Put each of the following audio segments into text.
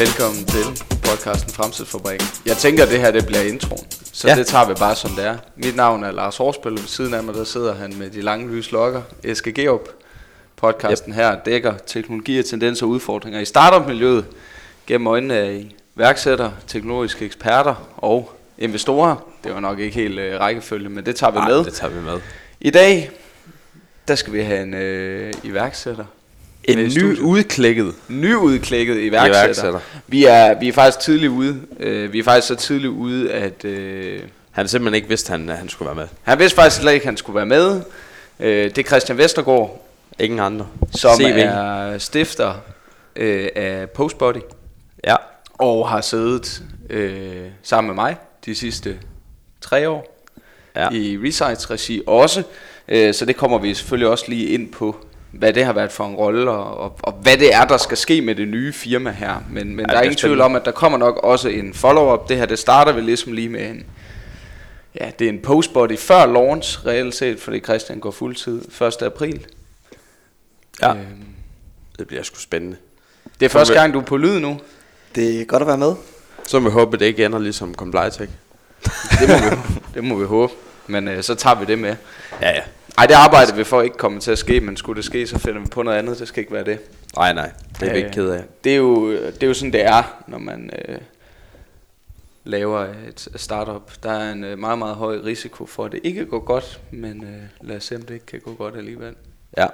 Velkommen til podcasten Fremtidsfabrikken. Jeg tænker, at det her det bliver introen, så Ja. det tager vi bare som det er. Mit navn er Lars Horsbøl, ved siden af mig der sidder han med de lange lyse lokker. Eske Geop. Podcasten yep. her dækker teknologier, tendenser og udfordringer i startup-miljøet gennem øjnene af iværksættere, teknologiske eksperter og investorer. Det var nok ikke helt øh, rækkefølge, men det tager vi med. det tager vi med. I dag, der skal vi have en øh, iværksætter. En ny udklækket nyudklækket iværksætter. iværksætter. Vi er, vi er faktisk tidligt ude. Uh, vi er faktisk så tidligt ude, at uh, Han simpelthen ikke vidste, at han, han skulle være med. han vidste faktisk slet ikke, at han skulle være med. Uh, det er Christian Vestergaard, Ingen andre. som CV. er stifter uh, af Postbody, Ja. og har siddet uh, sammen med mig de sidste tre år Ja. i Resites regi også. Uh, så det kommer vi selvfølgelig også lige ind på, hvad det har været for en rolle, og, og, og hvad det er, der skal ske med det nye firma her. Men, men Ja, der er ingen tvivl om, at der kommer nok også en follow-up. Det her, det starter vel ligesom lige med en, ja, det er en postbody før launch, reelt set, fordi Christian går fuldtid 1. april. ja. Øhm, Det bliver sgu spændende. det er første gang, du er på lyd nu. Det er godt at være med. Så må vi håbe, at det ikke ender ligesom Complytech. Det må vi, det må vi håbe. Men øh, så tager vi det med. Ja, ja. Ej, det arbejder vi for ikke kommer til at ske, men skulle det ske, så finder vi på noget andet. Det skal ikke være det. Nej, nej. Det er vi Øh, ikke ked af. Det er jo, det er jo sådan, det er, når man øh, laver et startup. Der er en øh, meget, meget høj risiko for, at det ikke går godt, men øh, lad os se, om det ikke kan gå godt alligevel. Ja.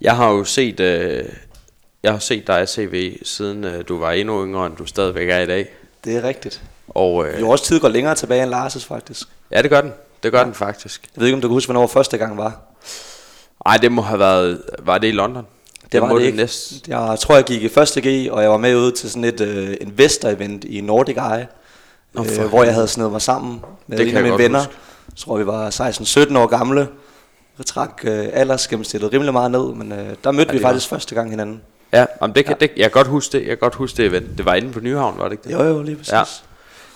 Jeg har jo set, øh, jeg har set dig i CV, siden øh, du var endnu yngre, end du stadigvæk er i dag. Det er rigtigt. Og øh, Jo, også tid går længere tilbage end Lars' faktisk. ja, det gør den. Det gør den faktisk. Jeg ved ikke, om du kan huske, hvornår første gang var. Ej, det må have været, var det i London? Det var må det ikke. Mm. Jeg tror, jeg gik i første G, og jeg var med ude til sådan et øh, investor-event i Nordic Eye, Nå, øh, hvor jeg havde snedet mig sammen med Det en af jeg mine venner. huske. Jeg tror, vi var 16-17 år gamle. Vi trak øh, aldersgennemsnittet rimelig meget ned, men øh, der mødte Ja, vi det var- faktisk første gang hinanden. Ja, jamen det kan, det, jeg kan godt huske det. Jeg kan godt huske det event. Det var inde på Nyhavn, var det ikke det? Jo, jo, lige præcis. Ja.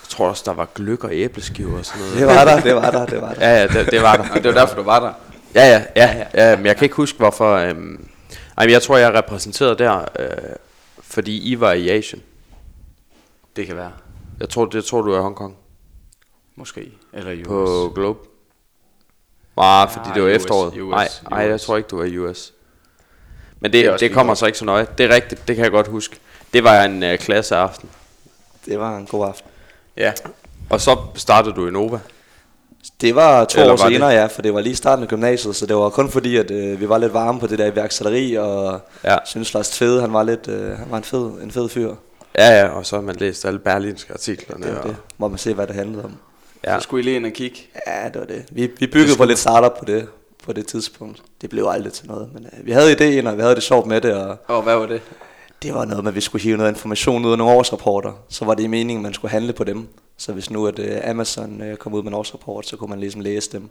Jeg tror også, der var gløk og æbleskiver og sådan noget. Det var der, det var der, det var der. Ja, ja, det, det var der. Det var derfor, du var der. Ja, ja, ja, ja, men jeg kan ikke huske, hvorfor... Øhm, ej, men jeg tror, jeg er repræsenteret der, øh, fordi I var i Asien. Det kan være. Jeg tror, det tror du er i Hongkong. Måske. Eller US. På Globe. Nej, fordi Nej, det var US, efteråret. US, Nej, nej, jeg tror ikke, du var i US. Men Det det, det, kommer så ikke så nøje. Det er rigtigt, det kan jeg godt huske. Det var en øh, klasseaften. Det var en god aften. Ja. Og så startede du i Nova. Det var to Eller år var det- senere, ja, for det var lige starten af gymnasiet, så det var kun fordi, at øh, vi var lidt varme på det der iværksætteri, og Ja. synes Lars Tvede, han var lidt, øh, han var en fed, en fed fyr. Ja, ja, og så har man læst alle berlinske artiklerne. Det var og, det, hvor man se, hvad det handlede om. Ja. Så skulle I lige ind og kigge. Ja, det var det. Vi, vi byggede på lidt startup på det, på det tidspunkt. Det blev aldrig til noget, men øh, vi havde idéen, og vi havde det sjovt med det, og Og hvad var det? Det var noget med, at vi skulle hive noget information ud af nogle årsrapporter. Så var det i meningen, at man skulle handle på dem. Så hvis nu at øh, Amazon øh, kom ud med en årsrapport, så kunne man ligesom læse dem.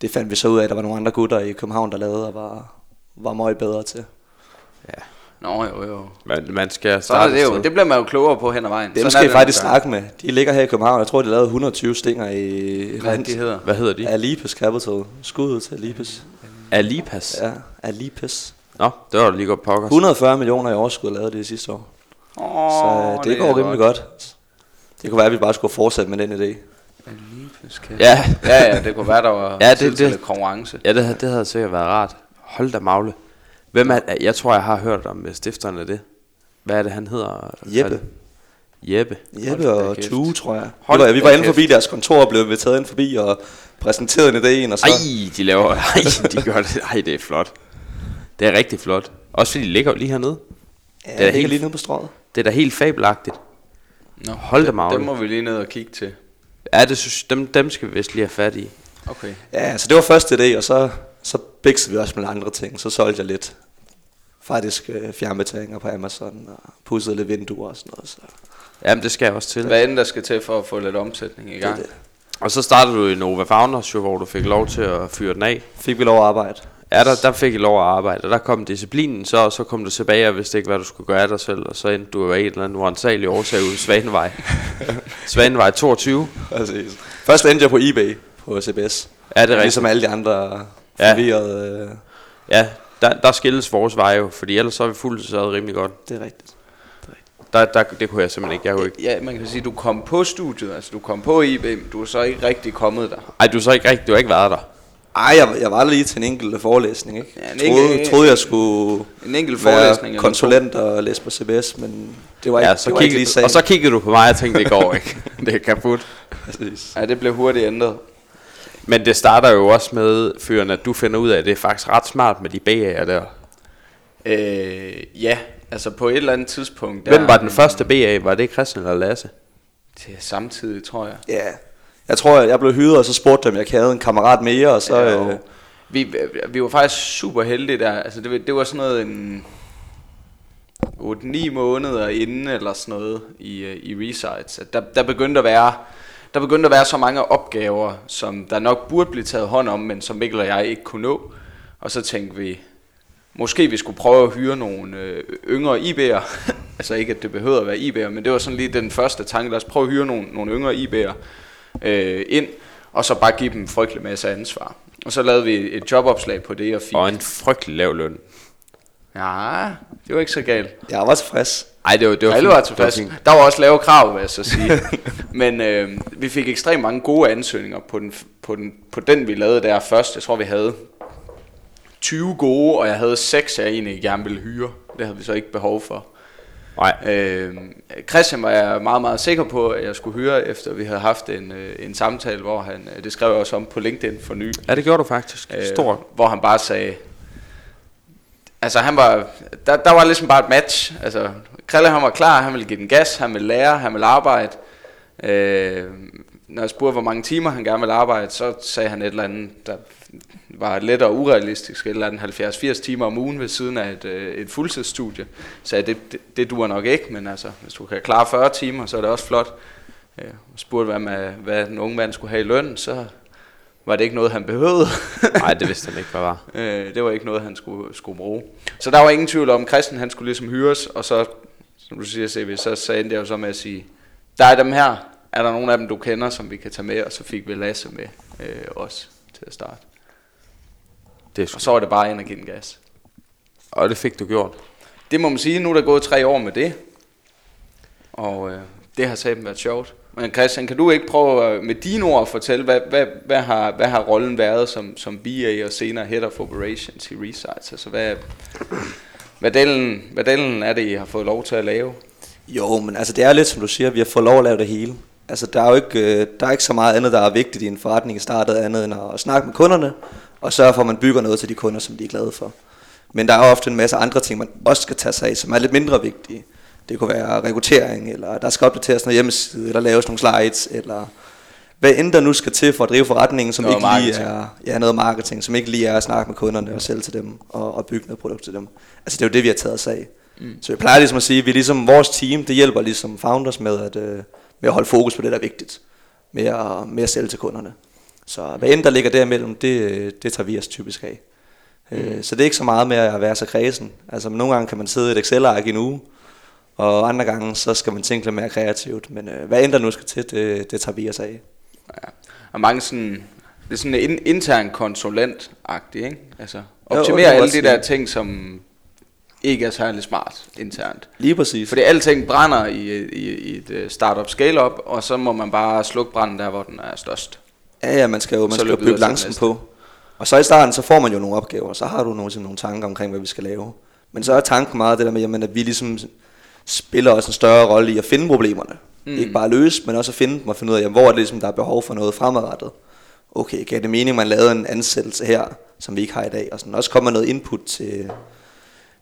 Det fandt vi så ud af, at der var nogle andre gutter i København, der lavede og var, var meget bedre til. Nå, jo, jo. Man, man skal Så starte det et jo. Det bliver man jo klogere på hen ad vejen. Dem Sådan skal I det faktisk snakke med. De ligger her i København. Jeg tror, de lavede 120 stinger i Hvad det, de hedder? Hvad hedder de? Alipes Capital. Skud ud til Alipes. Alipas. Ja, Alipes. Nå, det var da lige godt pokkers. 140 millioner i overskud lavede de sidste år. Åh, Så øh, det, er går rimelig godt. Det kunne være, at vi bare skulle fortsætte med den idé. Ja, Ja, ja, det kunne være, der var Ja, det- det, det- konkurrence. ja det, det havde sikkert været rart. Hold da magle. Hvem er, jeg tror, jeg har hørt om øh, stifteren af det. Hvad er det, han hedder? Jeppe. Jeppe. Jeppe og. Tue, tror jeg. Hold vi var, vi var inde forbi deres kontor og blev inviteret ind forbi og præsenteret en idé, og så... Ej, de laver... Ej, de gør det. Ej, det er flot. Det er rigtig flot. Også fordi de ligger lige hernede. ja, det er det helt- lige nede på strået. Det er da helt fabelagtigt. Nå, Hold da dem- magle. Dem må vi lige ned og kigge til. Ja, det synes, dem, dem skal vi vist lige have fat i. Okay. Ja, så det var første idé, og så, så biksede vi også med andre ting. Så solgte jeg lidt faktisk øh, fjernbetalinger på Amazon og pudsede lidt vinduer og sådan noget. Så Jamen, det skal jeg også til. Hvad end der skal til for at få lidt omsætning i det, gang? det. Og så startede du i Nova Founders, hvor du fik lov til at fyre den af. Fik vi lov at arbejde. Ja, der, der fik I lov at arbejde, og der kom disciplinen så, og så kom du tilbage og vidste ikke, hvad du skulle gøre af dig selv, og så endte du af en eller anden uansagelig årsag ude i Svanevej. Svanevej 22. Præcis. Først endte jeg på eBay på CBS. Ja, det er rigtigt. Ligesom alle de andre Ja. forvirrede. Øh, Ja, der, der skilles vores veje jo, fordi ellers så er vi fuldt så rimelig godt. det er rigtigt. Der, der, det kunne jeg simpelthen ikke. Jeg kunne ikke. Ja, man kan sige, du kom på studiet, altså du kom på IB, men du er så ikke rigtig kommet der. Ej, du har så ikke rigtig, du har ikke været der. Ej, jeg, jeg var lige til en enkelt forelæsning, ikke? Ja, en jeg troede, enkelt- troede, jeg skulle En enkelt forelæsning. være eller konsulent og læse på CBS, men det var ikke, Ja, så det var ikke lige sagen. og så kiggede du på mig og tænkte, det går ikke. det er kaput. Præcis. Ja, det blev hurtigt ændret. Men det starter jo også med, Fyren, at du finder ud af, at det er faktisk ret smart med de BA'er der. Øh, ja, altså på et eller andet tidspunkt. Hvem var den første BA? Var det Christian eller Lasse? Til samtidig, tror jeg. Ja, jeg tror, jeg blev hyret, og så spurgte dem, jeg havde en kammerat mere, og så... Ja, øh, vi, vi var faktisk super heldige der. Altså det, det var sådan noget en 8-9 måneder inden eller sådan noget i, øh, i Resides. At der, der begyndte at være der begyndte at være så mange opgaver, som der nok burde blive taget hånd om, men som Mikkel og jeg ikke kunne nå. Og så tænkte vi, måske vi skulle prøve at hyre nogle øh, yngre IB'er. altså ikke, at det behøvede at være IB'er, men det var sådan lige den første tanke. Lad os prøve at hyre nogle, nogle yngre IB'er øh, ind, og så bare give dem en frygtelig masse ansvar. Og så lavede vi et jobopslag på det og fik... Og en frygtelig lav løn. Ja, det var ikke så galt. jeg var tilfreds. Ej, det var, det var Alle var Det tilfreds. fint. Der var også lave krav, vil jeg så sige. Men øh, vi fik ekstremt mange gode ansøgninger på den, på, den, på den, vi lavede der først. Jeg tror, vi havde 20 gode, og jeg havde 6, jeg egentlig gerne ville hyre. Det havde vi så ikke behov for. Nej, Øh, Christian var jeg meget, meget sikker på, at jeg skulle hyre, efter vi havde haft en, øh, en samtale, hvor han, øh, det skrev jeg også om på LinkedIn for ny, ja, det gjorde du faktisk. øh, hvor han bare sagde, altså han var, der, der var ligesom bare et match, altså Krille han var klar, han ville give den gas, han ville lære, han ville arbejde, øh, når jeg spurgte, hvor mange timer han gerne ville arbejde, så sagde han et eller andet, der var let og urealistisk, eller andet 70-80 timer om ugen ved siden af et, øh, et fuldtidsstudie. Så det, det, det duer nok ikke, men altså, hvis du kan klare 40 timer, så er det også flot. Øh, og spurgte, hvad, med, hvad den unge mand skulle have i løn, så var det ikke noget, han behøvede. Nej, det vidste han ikke, hvad var. Øh, det var ikke noget, han skulle, skulle bruge. Så der var ingen tvivl om, at Christian han skulle ligesom hyres, og så, som du siger, CV, så, endte jeg jo så med at sige, der er dem her, er der nogen af dem, du kender, som vi kan tage med, og så fik vi Lasse med øh, også til at starte. Det er Og så var det bare ind og give den gas. Og det fik du gjort. Det må man sige, nu er der gået tre år med det, og øh, det har sammen været sjovt. Men Christian, kan du ikke prøve øh, med dine ord at fortælle, hvad, hvad, hvad, har, hvad har rollen været som, som BA og senere Head of Operations i Resites? Altså, hvad, hvad, delen, hvad delen er det, I har fået lov til at lave? Jo, men altså det er lidt som du siger, vi har fået lov at lave det hele. Altså der er jo ikke, øh, der er ikke så meget andet, der er vigtigt i en forretning i startet, andet end at snakke med kunderne, og sørge for, at man bygger noget til de kunder, som de er glade for. Men der er ofte en masse andre ting, man også skal tage sig af, som er lidt mindre vigtige. Det kunne være rekruttering, eller der skal opdateres noget hjemmeside, eller laves nogle slides, eller hvad end der nu skal til for at drive forretningen, som Noget ikke lige marketing. er ja, noget marketing, som ikke lige er at snakke med kunderne og sælge til dem, og, og bygge noget produkt til dem. Altså det er jo det, vi har taget os af. Mm. Så jeg plejer ligesom at sige, at vi ligesom vores team, det hjælper ligesom founders med at, øh, med at holde fokus på det, der er vigtigt. Med at, med at sælge til kunderne. Så hvad end der ligger derimellem, det, øh, det tager vi os typisk af. Mm. Så det er ikke så meget med at være så kredsen. Altså nogle gange kan man sidde i et Excel-ark i en uge, og andre gange så skal man tænke lidt mere kreativt. Men øh, hvad end der nu skal til, det, det tager vi os af. Ja. Og mange sådan, det er sådan en intern konsulent ikke? Altså, optimere alle de der ting, som ikke er særlig smart internt. Lige præcis. Fordi alting brænder i, i, i et øh, startup scale-up, og så må man bare slukke branden der, hvor den er størst. Ja, ja, man skal jo man skal bygge næste. på. Og så i starten, så får man jo nogle opgaver, så har du nogle, sådan nogle tanker omkring, hvad vi skal lave. Men så er tanken meget det der med, jamen, at vi ligesom spiller også en større rolle i at finde problemerne. Mm. Ikke bare løse, men også at finde dem og finde ud af, jamen, hvor er det ligesom, der er behov for noget fremadrettet. Okay, kan det mening, man lavede en ansættelse her, som vi ikke har i dag, og sådan også kommer noget input til,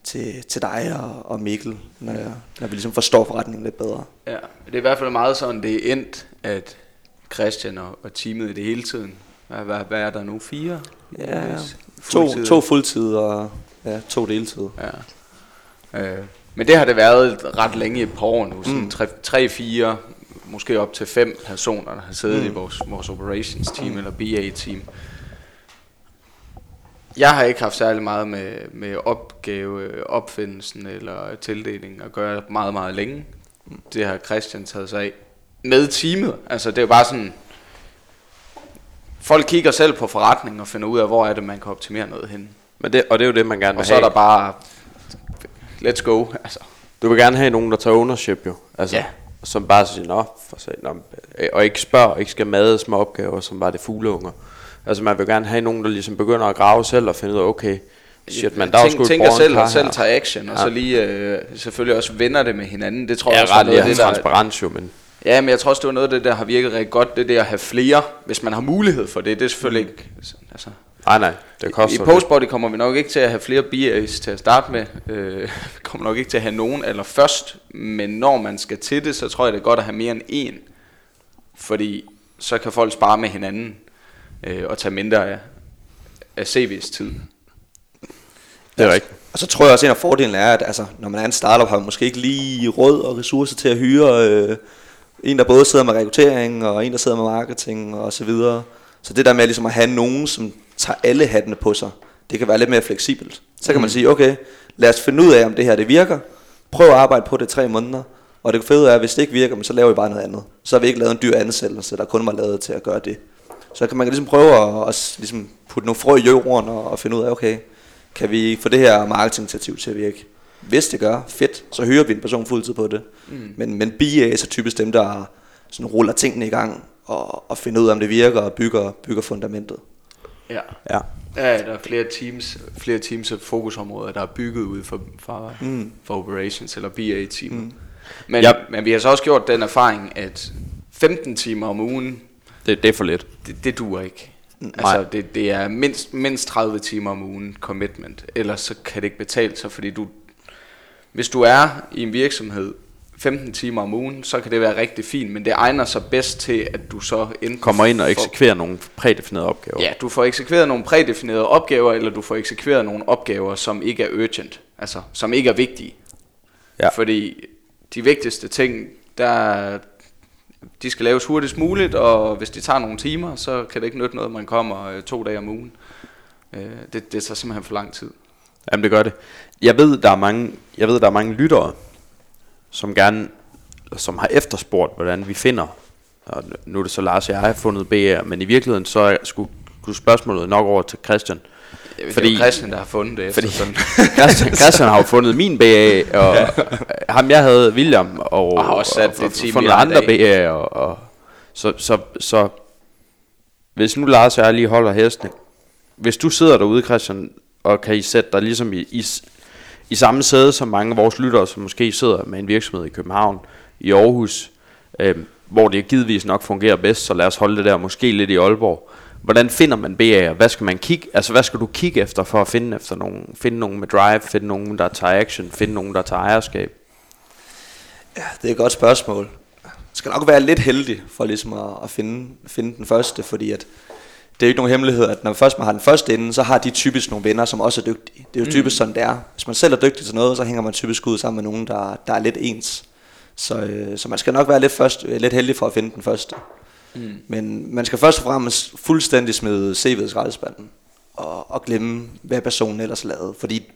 til, til dig og, og Mikkel, når, jeg, når vi ligesom forstår forretningen lidt bedre. Ja, det er i hvert fald meget sådan, det er endt, at Christian og, og teamet i det hele tiden, hvad, hvad, hvad er der nu, fire? Ja, ja. Fuldtid. To, to fuldtid og ja, to deltid. Ja. Øh, men det har det været ret længe i et par år nu. Sådan Mm. tre, tre, fire, måske op til fem personer, der har siddet mm. i Mm. vores, vores operations team eller BA team. Jeg har ikke haft særlig meget med, med opgave, opfindelsen eller tildelingen at gøre meget, meget længe. Det har Christian taget sig af. Med teamet. Altså det er jo bare sådan, folk kigger selv på forretningen og finder ud af, hvor er det, man kan optimere noget hen. Men det, og det er jo det, man gerne vil Og så er have. der bare, let's go. Altså. Du vil gerne have nogen, der tager ownership jo. Altså, Ja. Som bare siger, nå, for satan, nå, og ikke spørger, ikke skal made med opgaver, som bare det fugleunger. Altså man vil gerne have nogen, der ligesom begynder at grave selv og finde ud af, okay, shit, man, der er Tænk, et tænker selv og selv tager action, og Ja. så lige øh, selvfølgelig også vender det med hinanden. Det tror Ja, jeg også ret noget af det, der, transparens jo, men Ja, men jeg tror også, det var noget af det, der har virket rigtig godt, det der at have flere, hvis man har mulighed for det. Det er selvfølgelig ikke... Altså, nej, nej, det I koster lidt. postbody kommer vi nok ikke til at have flere BAs til at starte med. Øh, vi kommer nok ikke til at have nogen aller først, men når man skal til det, så tror jeg, det er godt at have mere end én. Fordi så kan folk spare med hinanden øh, og tage mindre af, af CV's tid. Det er rigtigt. Og så tror jeg også, at en af fordelene er, at altså, når man er en startup, har man måske ikke lige råd og ressourcer til at hyre øh, en, der både sidder med rekruttering, og en, der sidder med marketing og så videre. Så det der med ligesom at have nogen, som tager alle hattene på sig, det kan være lidt mere fleksibelt. Så kan man sige, okay, lad os finde ud af, om det her det virker. Prøv at arbejde på det tre måneder. Og det fede er, at hvis det ikke virker, så laver vi bare noget andet. Så har vi ikke lavet en dyr ansættelse, der kun var lavet til at gøre det. Så kan man ligesom prøve at, at ligesom putte nogle frø i jorden og, og finde ud af, okay, kan vi få det her marketinginitiativ til at virke? Hvis det gør, fedt, så hører vi en person fuldtid på det. Mm. Men, men BA er så typisk dem, der sådan ruller tingene i gang og, og finder ud af, om det virker og bygger, bygger fundamentet. Ja. Ja. Ja, der er flere teams, flere teams og fokusområder, der er bygget ud for, for, mm. for operations eller BA-team. Mm. Men, Ja. men vi har så også gjort den erfaring, at 15 timer om ugen, Det, det er for lidt. det, det duer ikke. Nej. Altså, det, det er mindst, mindst 30 timer om ugen commitment, ellers så kan det ikke betale sig, fordi du, hvis du er i en virksomhed 15 timer om ugen, så kan det være rigtig fint, men det egner sig bedst til, at du så enten Kommer ind og får- eksekverer nogle prædefinerede opgaver. Ja, du får eksekveret nogle prædefinerede opgaver, eller du får eksekveret nogle opgaver, som ikke er urgent, altså som ikke er vigtige. Ja. Fordi de vigtigste ting, der, de skal laves hurtigst muligt, og hvis de tager nogle timer, så kan det ikke nytte noget, at man kommer øh, to dage om ugen. Øh, det, det tager simpelthen for lang tid. Jamen det gør det. Jeg ved, der er mange, jeg ved, der er mange lyttere, som gerne, som har efterspurgt, hvordan vi finder, og nu er det så Lars og jeg har fundet BR, men i virkeligheden så skulle, skulle spørgsmålet nok over til Christian. Fordi, Fordi- det er Christian, der har fundet det. Fordi- sådan. Christian, Christian har jo fundet min BA, og ham jeg havde, William, og, Og har også sat og, det team fundet andre. BA'er, og, og så, så, så hvis nu Lars og jeg lige holder hestene, hvis du sidder derude, Christian, og kan I sætte dig ligesom i, i, i samme sæde som mange af vores lyttere, som måske sidder med en virksomhed i København, i Aarhus, øh, hvor det givetvis nok fungerer bedst, så lad os holde det der måske lidt i Aalborg. Hvordan finder man BA'er? Hvad skal man kigge, altså hvad skal du kigge efter for at finde efter nogen, finde nogen med drive, finde nogen der tager action, finde nogen der tager ejerskab? Ja, det er et godt spørgsmål. Man skal nok være lidt heldig for ligesom at, at finde, finde den første, fordi at det er jo ikke nogen hemmelighed, at når først man har den første inde, så har de typisk nogle venner, som også er dygtige. Det er jo typisk sådan, det er. Hvis man selv er dygtig til noget, så hænger man typisk ud sammen med nogen, der, der er lidt ens. Så, øh, så man skal nok være lidt, først, øh, lidt heldig for at finde den første. Mm. Men man skal først og fremmest fuldstændig smide CV'et i skraldespanden og, og glemme, hvad personen ellers lavede. Fordi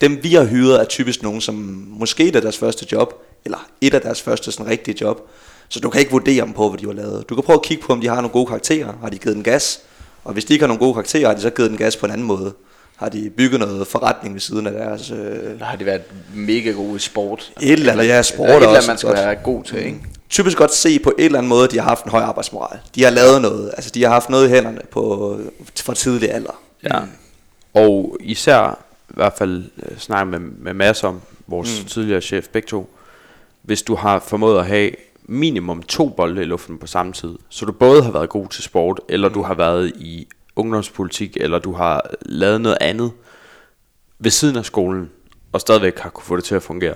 dem vi har hyret er typisk nogen, som måske er deres første job, eller et af deres første sådan rigtige job. Så du kan ikke vurdere dem på, hvad de har lavet. Du kan prøve at kigge på, om de har nogle gode karakterer. Har de givet den gas? Og hvis de ikke har nogle gode karakterer, har de så givet den gas på en anden måde. Har de bygget noget forretning ved siden af deres... Øh, Der har de været mega gode i sport. Et eller andet, ja, sport eller et er eller andet, også man skal godt. være god til, ikke? typisk godt se på en eller anden måde, at de har haft en høj arbejdsmoral. De har lavet noget. Altså, de har haft noget i hænderne på, fra tidlig alder. Ja. Og især, i hvert fald øh, snakke med, med Mads om, vores mm. tidligere chef, begge to, hvis du har formået at have minimum to bolde i luften på samme tid, så du både har været god til sport, eller du har været i ungdomspolitik, eller du har lavet noget andet ved siden af skolen, og stadigvæk har kunne få det til at fungere,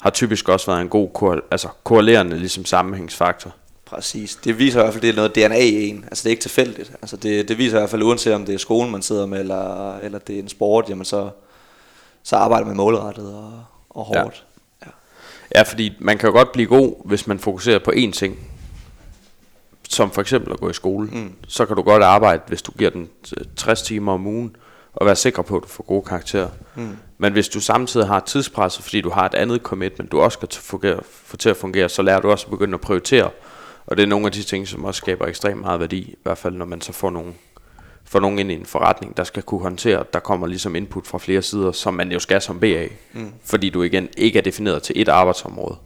har typisk også været en god kor- altså, korrelerende ligesom sammenhængsfaktor. Præcis. Det viser i hvert fald, det er noget DNA i en. Altså, det er ikke tilfældigt. Altså, det, det viser i hvert fald, uanset om det er skolen, man sidder med, eller, eller det er en sport, jamen så, så arbejder man målrettet og, og hårdt. Ja. Ja, fordi man kan jo godt blive god, hvis man fokuserer på én ting. Som for eksempel at gå i skole. Mm. Så kan du godt arbejde, hvis du giver den øh, 60 timer om ugen, og være sikker på, at du får gode karakterer. Mm. Men hvis du samtidig har tidspresset, fordi du har et andet commitment, du også skal fungere, få til at fungere, så lærer du også at begynde at prioritere. Og det er nogle af de ting, som også skaber ekstremt meget værdi, i hvert fald når man så får nogle, få nogen ind i en forretning, der skal kunne håndtere, at der kommer ligesom input fra flere sider, som man jo skal som BA. Mm. Fordi du igen ikke er defineret til et arbejdsområde.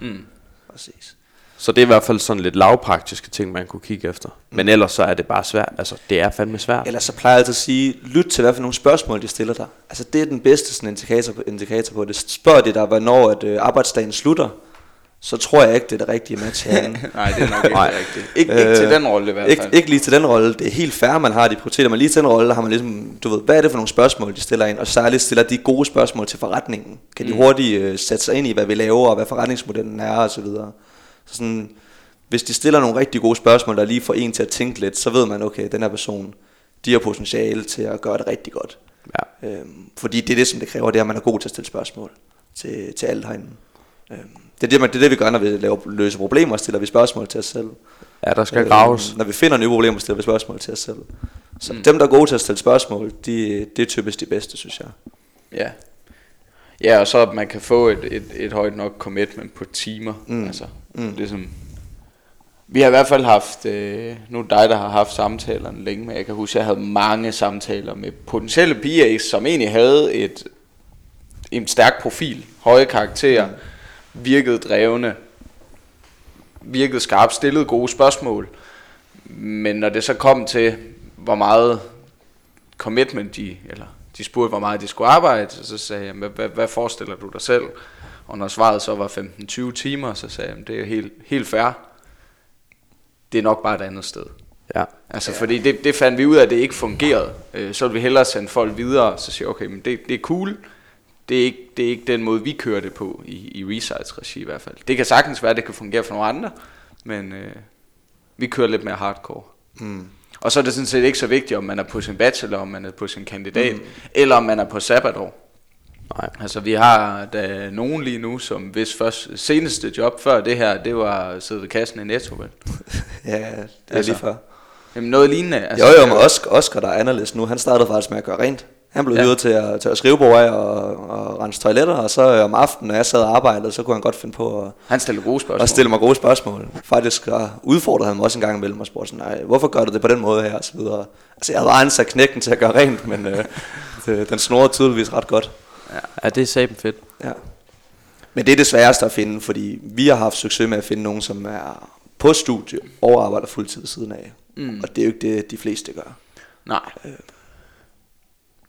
Mm. Præcis. Så det er i hvert fald sådan lidt lavpraktiske ting, man kunne kigge efter. Men ellers så er det bare svært. Altså, det er fandme svært. Ellers så plejer jeg altid at sige, lyt til hvad for nogle spørgsmål, de stiller dig. Altså det er den bedste sådan, indikator, på, indikator på det. Spørger de dig, hvornår at, øh, arbejdsdagen slutter, så tror jeg ikke, det er det rigtige match herinde. Nej, det er nok ikke rigtigt. Ikke, ikke til den rolle i hvert ikke, fald. ikke lige til den rolle. Det er helt fair, man har de prioriteter, men lige til den rolle, har man ligesom, du ved, hvad er det for nogle spørgsmål, de stiller ind, og særligt stiller de gode spørgsmål til forretningen. Kan de hurtigt øh, sætte sig ind i, hvad vi laver, og hvad forretningsmodellen er, og så videre. Så sådan, hvis de stiller nogle rigtig gode spørgsmål, der lige får en til at tænke lidt, så ved man, okay, den her person, de har potentiale til at gøre det rigtig godt. Ja. Øhm, fordi det er det, som det kræver, det er, at man er god til at stille spørgsmål til, til alt herinde. Det, er det, man, det er det, vi gør, når vi laver, løser problemer, stiller vi spørgsmål til os selv. Ja, der skal graves. Når vi finder nye problemer, stiller vi spørgsmål til os selv. Så mm. dem, der er gode til at stille spørgsmål, de, det er typisk de bedste, synes jeg. Ja. Ja, og så at man kan få et, et, et højt nok commitment på timer. Mm. Altså, mm. Ligesom, vi har i hvert fald haft, øh, nu er dig, der har haft samtalerne længe, men jeg kan huske, at jeg havde mange samtaler med potentielle BA's, som egentlig havde et, en stærk profil, høje karakterer, mm. Virkede drevne, virkede skarpt, stillede gode spørgsmål. Men når det så kom til, hvor meget commitment de, eller de spurgte, hvor meget de skulle arbejde, så sagde jeg, hvad, hvad, hvad forestiller du dig selv? Og når svaret så var 15-20 timer, så sagde jeg, det er helt, helt fair. Det er nok bare et andet sted. Ja. Altså, ja. fordi det, det fandt vi ud af, at det ikke fungerede. Øh, så ville vi hellere sende folk videre, så siger jeg, okay, men det, det er cool. Det er, ikke, det er ikke den måde, vi kører det på i, i Resides regi i hvert fald. Det kan sagtens være, at det kan fungere for nogle andre, men øh, vi kører lidt mere hardcore. Mm. Og så er det sådan set ikke så vigtigt, om man er på sin bachelor, om man er på sin kandidat, mm. eller om man er på sabbatår. Nej. Altså vi har da nogen lige nu, som hvis først seneste job før det her, det var at sidde ved kassen i Netto, vel? Ja, det er Altså, lige før. Jamen noget lignende. Altså, jo jo, men Oscar, Oscar, der er analyst nu, han startede faktisk med at gøre rent. Han blev Ja. ja. hyret til at, til at skrive af og, og rense toiletter, og så øh, om aftenen, når jeg sad og arbejdede, så kunne han godt finde på at, Han stiller gode spørgsmål. at stille mig gode spørgsmål. Faktisk udfordrede han mig også en gang imellem og spurgte sådan, nej, hvorfor gør du det på den måde her, og så videre. Altså, jeg havde ansat knækken til at gøre rent, men øh, det, den snorede tydeligvis ret godt. Ja, det er saben fedt. Ja. Men det er det sværeste at finde, fordi vi har haft succes med at finde nogen, som er på studie og arbejder fuldtid siden af. Mm. Og det er jo ikke det, de fleste gør. Nej.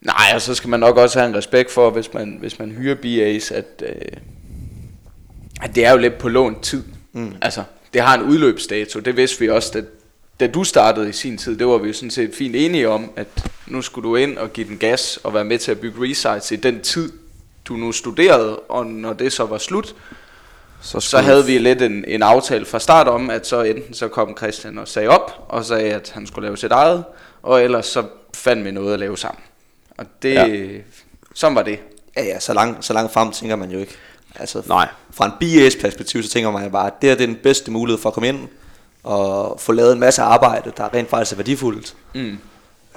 Nej, og så skal man nok også have en respekt for, hvis man, hvis man hyrer BA's, at, øh, at det er jo lidt på lånt tid. Mm. Altså, det har en udløbsdato. Det vidste vi også, da, da du startede i sin tid. Det var vi jo sådan set fint enige om, at nu skulle du ind og give den gas og være med til at bygge resites i den tid, du nu studerede. Og når det så var slut, Så, så havde vi lidt en, en aftale fra start om, at så enten så kom Christian og sagde op, og sagde, at han skulle lave sit eget, og ellers så fandt vi noget at lave sammen. Og det, Ja. sådan var det. Ja, ja, så langt, så langt frem tænker man jo ikke. Altså, Nej. Fra en BA's perspektiv, så tænker man bare, at det her det er den bedste mulighed for at komme ind og få lavet en masse arbejde, der rent faktisk er værdifuldt. Mm.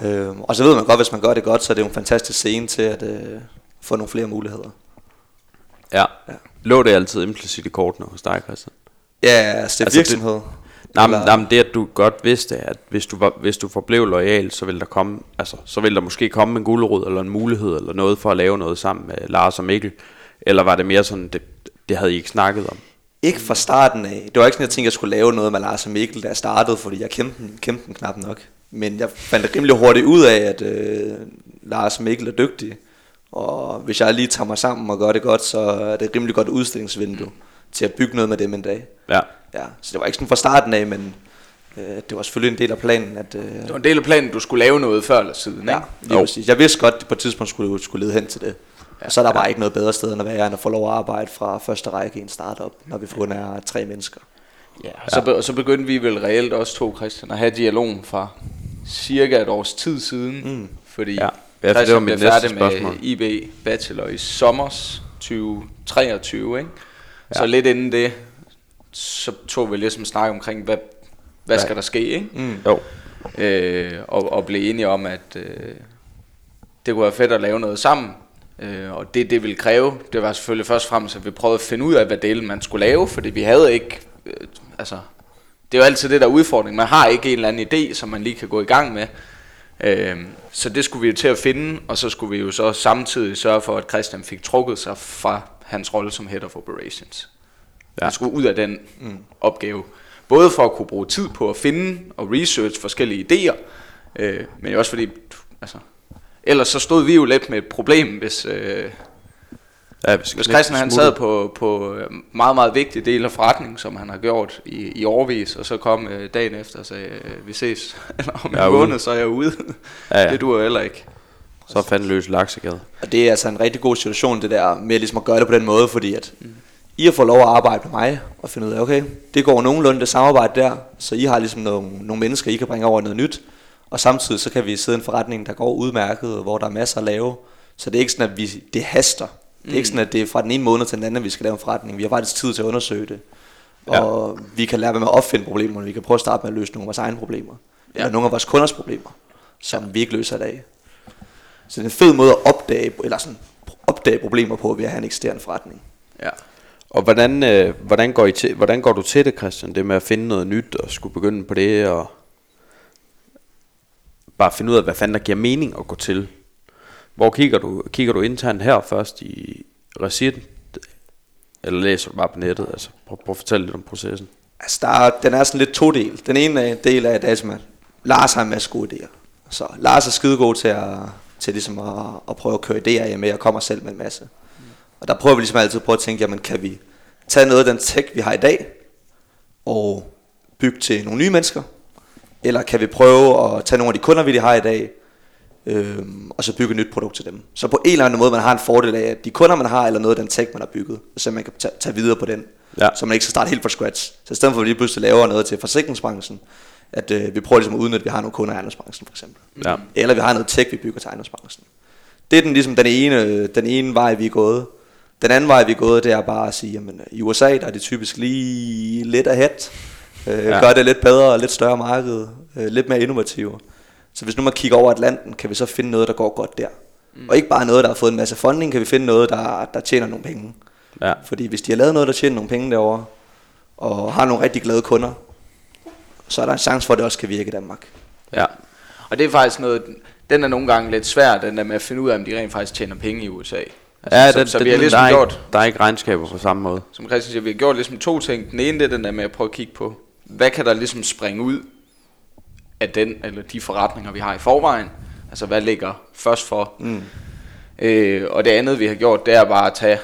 Øhm, og så ved man godt, hvis man gør det godt, så er det jo en fantastisk scene til at øh, få nogle flere muligheder. Ja. Ja. Lå det altid implicit i kortene hos dig, Christian? Ja, altså det er Altså, virksomhed. Nej, men, Eller- nej, men det at du godt vidste, at hvis du, var, hvis du forblev lojal, så vil der komme, altså, så vil der måske komme en gulerod eller en mulighed eller noget for at lave noget sammen med Lars og Mikkel. Eller var det mere sådan, det, det havde I ikke snakket om? Ikke fra starten af. Det var ikke sådan, jeg tænkte, jeg skulle lave noget med Lars og Mikkel, da jeg startede, fordi jeg kendte dem, kendte dem knap nok. Men jeg fandt rimelig hurtigt ud af, at øh, Lars og Mikkel er dygtige. Og hvis jeg lige tager mig sammen og gør det godt, så er det et rimelig godt udstillingsvindue til at bygge noget med dem en dag. Ja. Ja, så det var ikke sådan fra starten af, men øh, det var selvfølgelig en del af planen, at... Øh, Det var en del af planen, du skulle lave noget før eller siden, ja, ikke? lige præcis. Jeg vidste godt, at det på et tidspunkt skulle, skulle lede hen til det. Ja, og så er der bare ikke noget bedre sted, end at være, end at få lov at arbejde fra første række i en startup, når vi kun er tre mennesker. Ja, så, be, og så begyndte vi vel reelt også to, Christian, at have dialogen fra cirka et års tid siden. Mm. Fordi Ja. ja. Ja, for det var mit blev næste færdig spørgsmål. med IB Bachelor i sommers 2023, ikke? Ja. Så Ja. lidt inden det, så tog vi ligesom snak omkring, hvad, hvad skal der ske, ikke? Mm. Jo. øh, og, og blev enige om, at øh, det kunne være fedt at lave noget sammen. Øh, og det, det ville kræve, det var selvfølgelig først og fremmest, at vi prøvede at finde ud af, hvad delen man skulle lave, fordi vi havde ikke, øh, altså, det er jo altid det der er udfordring. Man har ikke en eller anden idé, som man lige kan gå i gang med. Øh, så det skulle vi jo til at finde, og så skulle vi jo så samtidig sørge for, at Christian fik trukket sig fra hans rolle som Head of Operations. Ja. Han skulle ud af den mm. opgave. Både for at kunne bruge tid på at finde og research forskellige idéer, øh, men jo også fordi, altså, ellers så stod vi jo lidt med et problem, hvis, øh, ja, hvis, hvis Christian han sad på, på øh, meget, meget vigtige dele af forretningen, som han har gjort i, i årvis, og så kom øh, dagen efter og sagde, øh, vi ses, eller om en måned, så er jeg ude. Ja, ja. det duer jo heller ikke. Så fandt løs laksegade. Og det er altså en rigtig god situation, det der med ligesom at gøre det på den måde, fordi at mm. I har fået lov at arbejde med mig, og finde ud af, okay, det går nogenlunde det samarbejde der, så I har ligesom nogle, nogle mennesker, I kan bringe over noget nyt, og samtidig så kan vi sidde en forretning, der går udmærket, hvor der er masser at lave, så det er ikke sådan, at vi, det haster. Det er mm. ikke sådan, at det er fra den ene måned til den anden, at vi skal lave en forretning. Vi har faktisk tid til at undersøge det. Og ja. vi kan lære med at opfinde problemerne. Vi kan prøve at starte med at løse nogle af vores egne problemer. Ja. Eller nogle af vores kunders problemer, som ja. vi ikke løser i dag. Så det er en fed måde at opdage, eller sådan, opdage problemer på ved at have en eksisterende forretning. Ja. Og hvordan, øh, hvordan, går I til, hvordan går du til det, Christian? Det med at finde noget nyt og skulle begynde på det, og bare finde ud af, hvad fanden der giver mening at gå til. Hvor kigger du, kigger du internt her først i recit, eller læser du bare på nettet? Altså, prøv, prøv at fortælle lidt om processen. Altså, der er, den er sådan lidt to del. Den ene del er, at Lars har en masse gode idéer. Så Lars er skidegod til at, til ligesom at, at prøve at køre idéer med, og kommer selv med en masse. Og der prøver vi ligesom altid på at tænke, jamen kan vi tage noget af den tech, vi har i dag, og bygge til nogle nye mennesker? Eller kan vi prøve at tage nogle af de kunder, vi har i dag, øh, og så bygge et nyt produkt til dem? Så på en eller anden måde, man har en fordel af, at de kunder, man har, eller noget af den tech, man har bygget, så man kan tage, tage videre på den. Ja. Så man ikke skal starte helt fra scratch. Så i stedet for at vi lige pludselig laver noget til forsikringsbranchen, at øh, vi prøver ligesom at udnytte, at vi har nogle kunder i ejendomsbranchen for eksempel. Ja. Eller vi har noget tech, vi bygger til ejendomsbranchen. Det er den, ligesom den, ene, den ene vej, vi er gået. Den anden vej, vi er gået, det er bare at sige, at i USA der er det typisk lige lidt ahead. Øh, ja. Gør det lidt bedre, lidt større marked, øh, lidt mere innovative. Så hvis nu man kigger over Atlanten, kan vi så finde noget, der går godt der. Mm. Og ikke bare noget, der har fået en masse funding, kan vi finde noget, der, der tjener nogle penge. Ja. Fordi hvis de har lavet noget, der tjener nogle penge derovre, og har nogle rigtig glade kunder, så er der en chance for, at det også kan virke i Danmark. Ja, og det er faktisk noget, den er nogle gange lidt svær, den der med at finde ud af, om de rent faktisk tjener penge i USA. Altså, ja, så, den, så den, vi har ligesom der er gjort... Ikke, der er ikke regnskaber på samme måde. Som Christian siger, vi har gjort ligesom to ting. Den ene det er den der med at prøve at kigge på, hvad kan der ligesom springe ud af den, eller de forretninger, vi har i forvejen. Altså, hvad ligger først for? Mm. Øh, og det andet, vi har gjort, det er bare at tage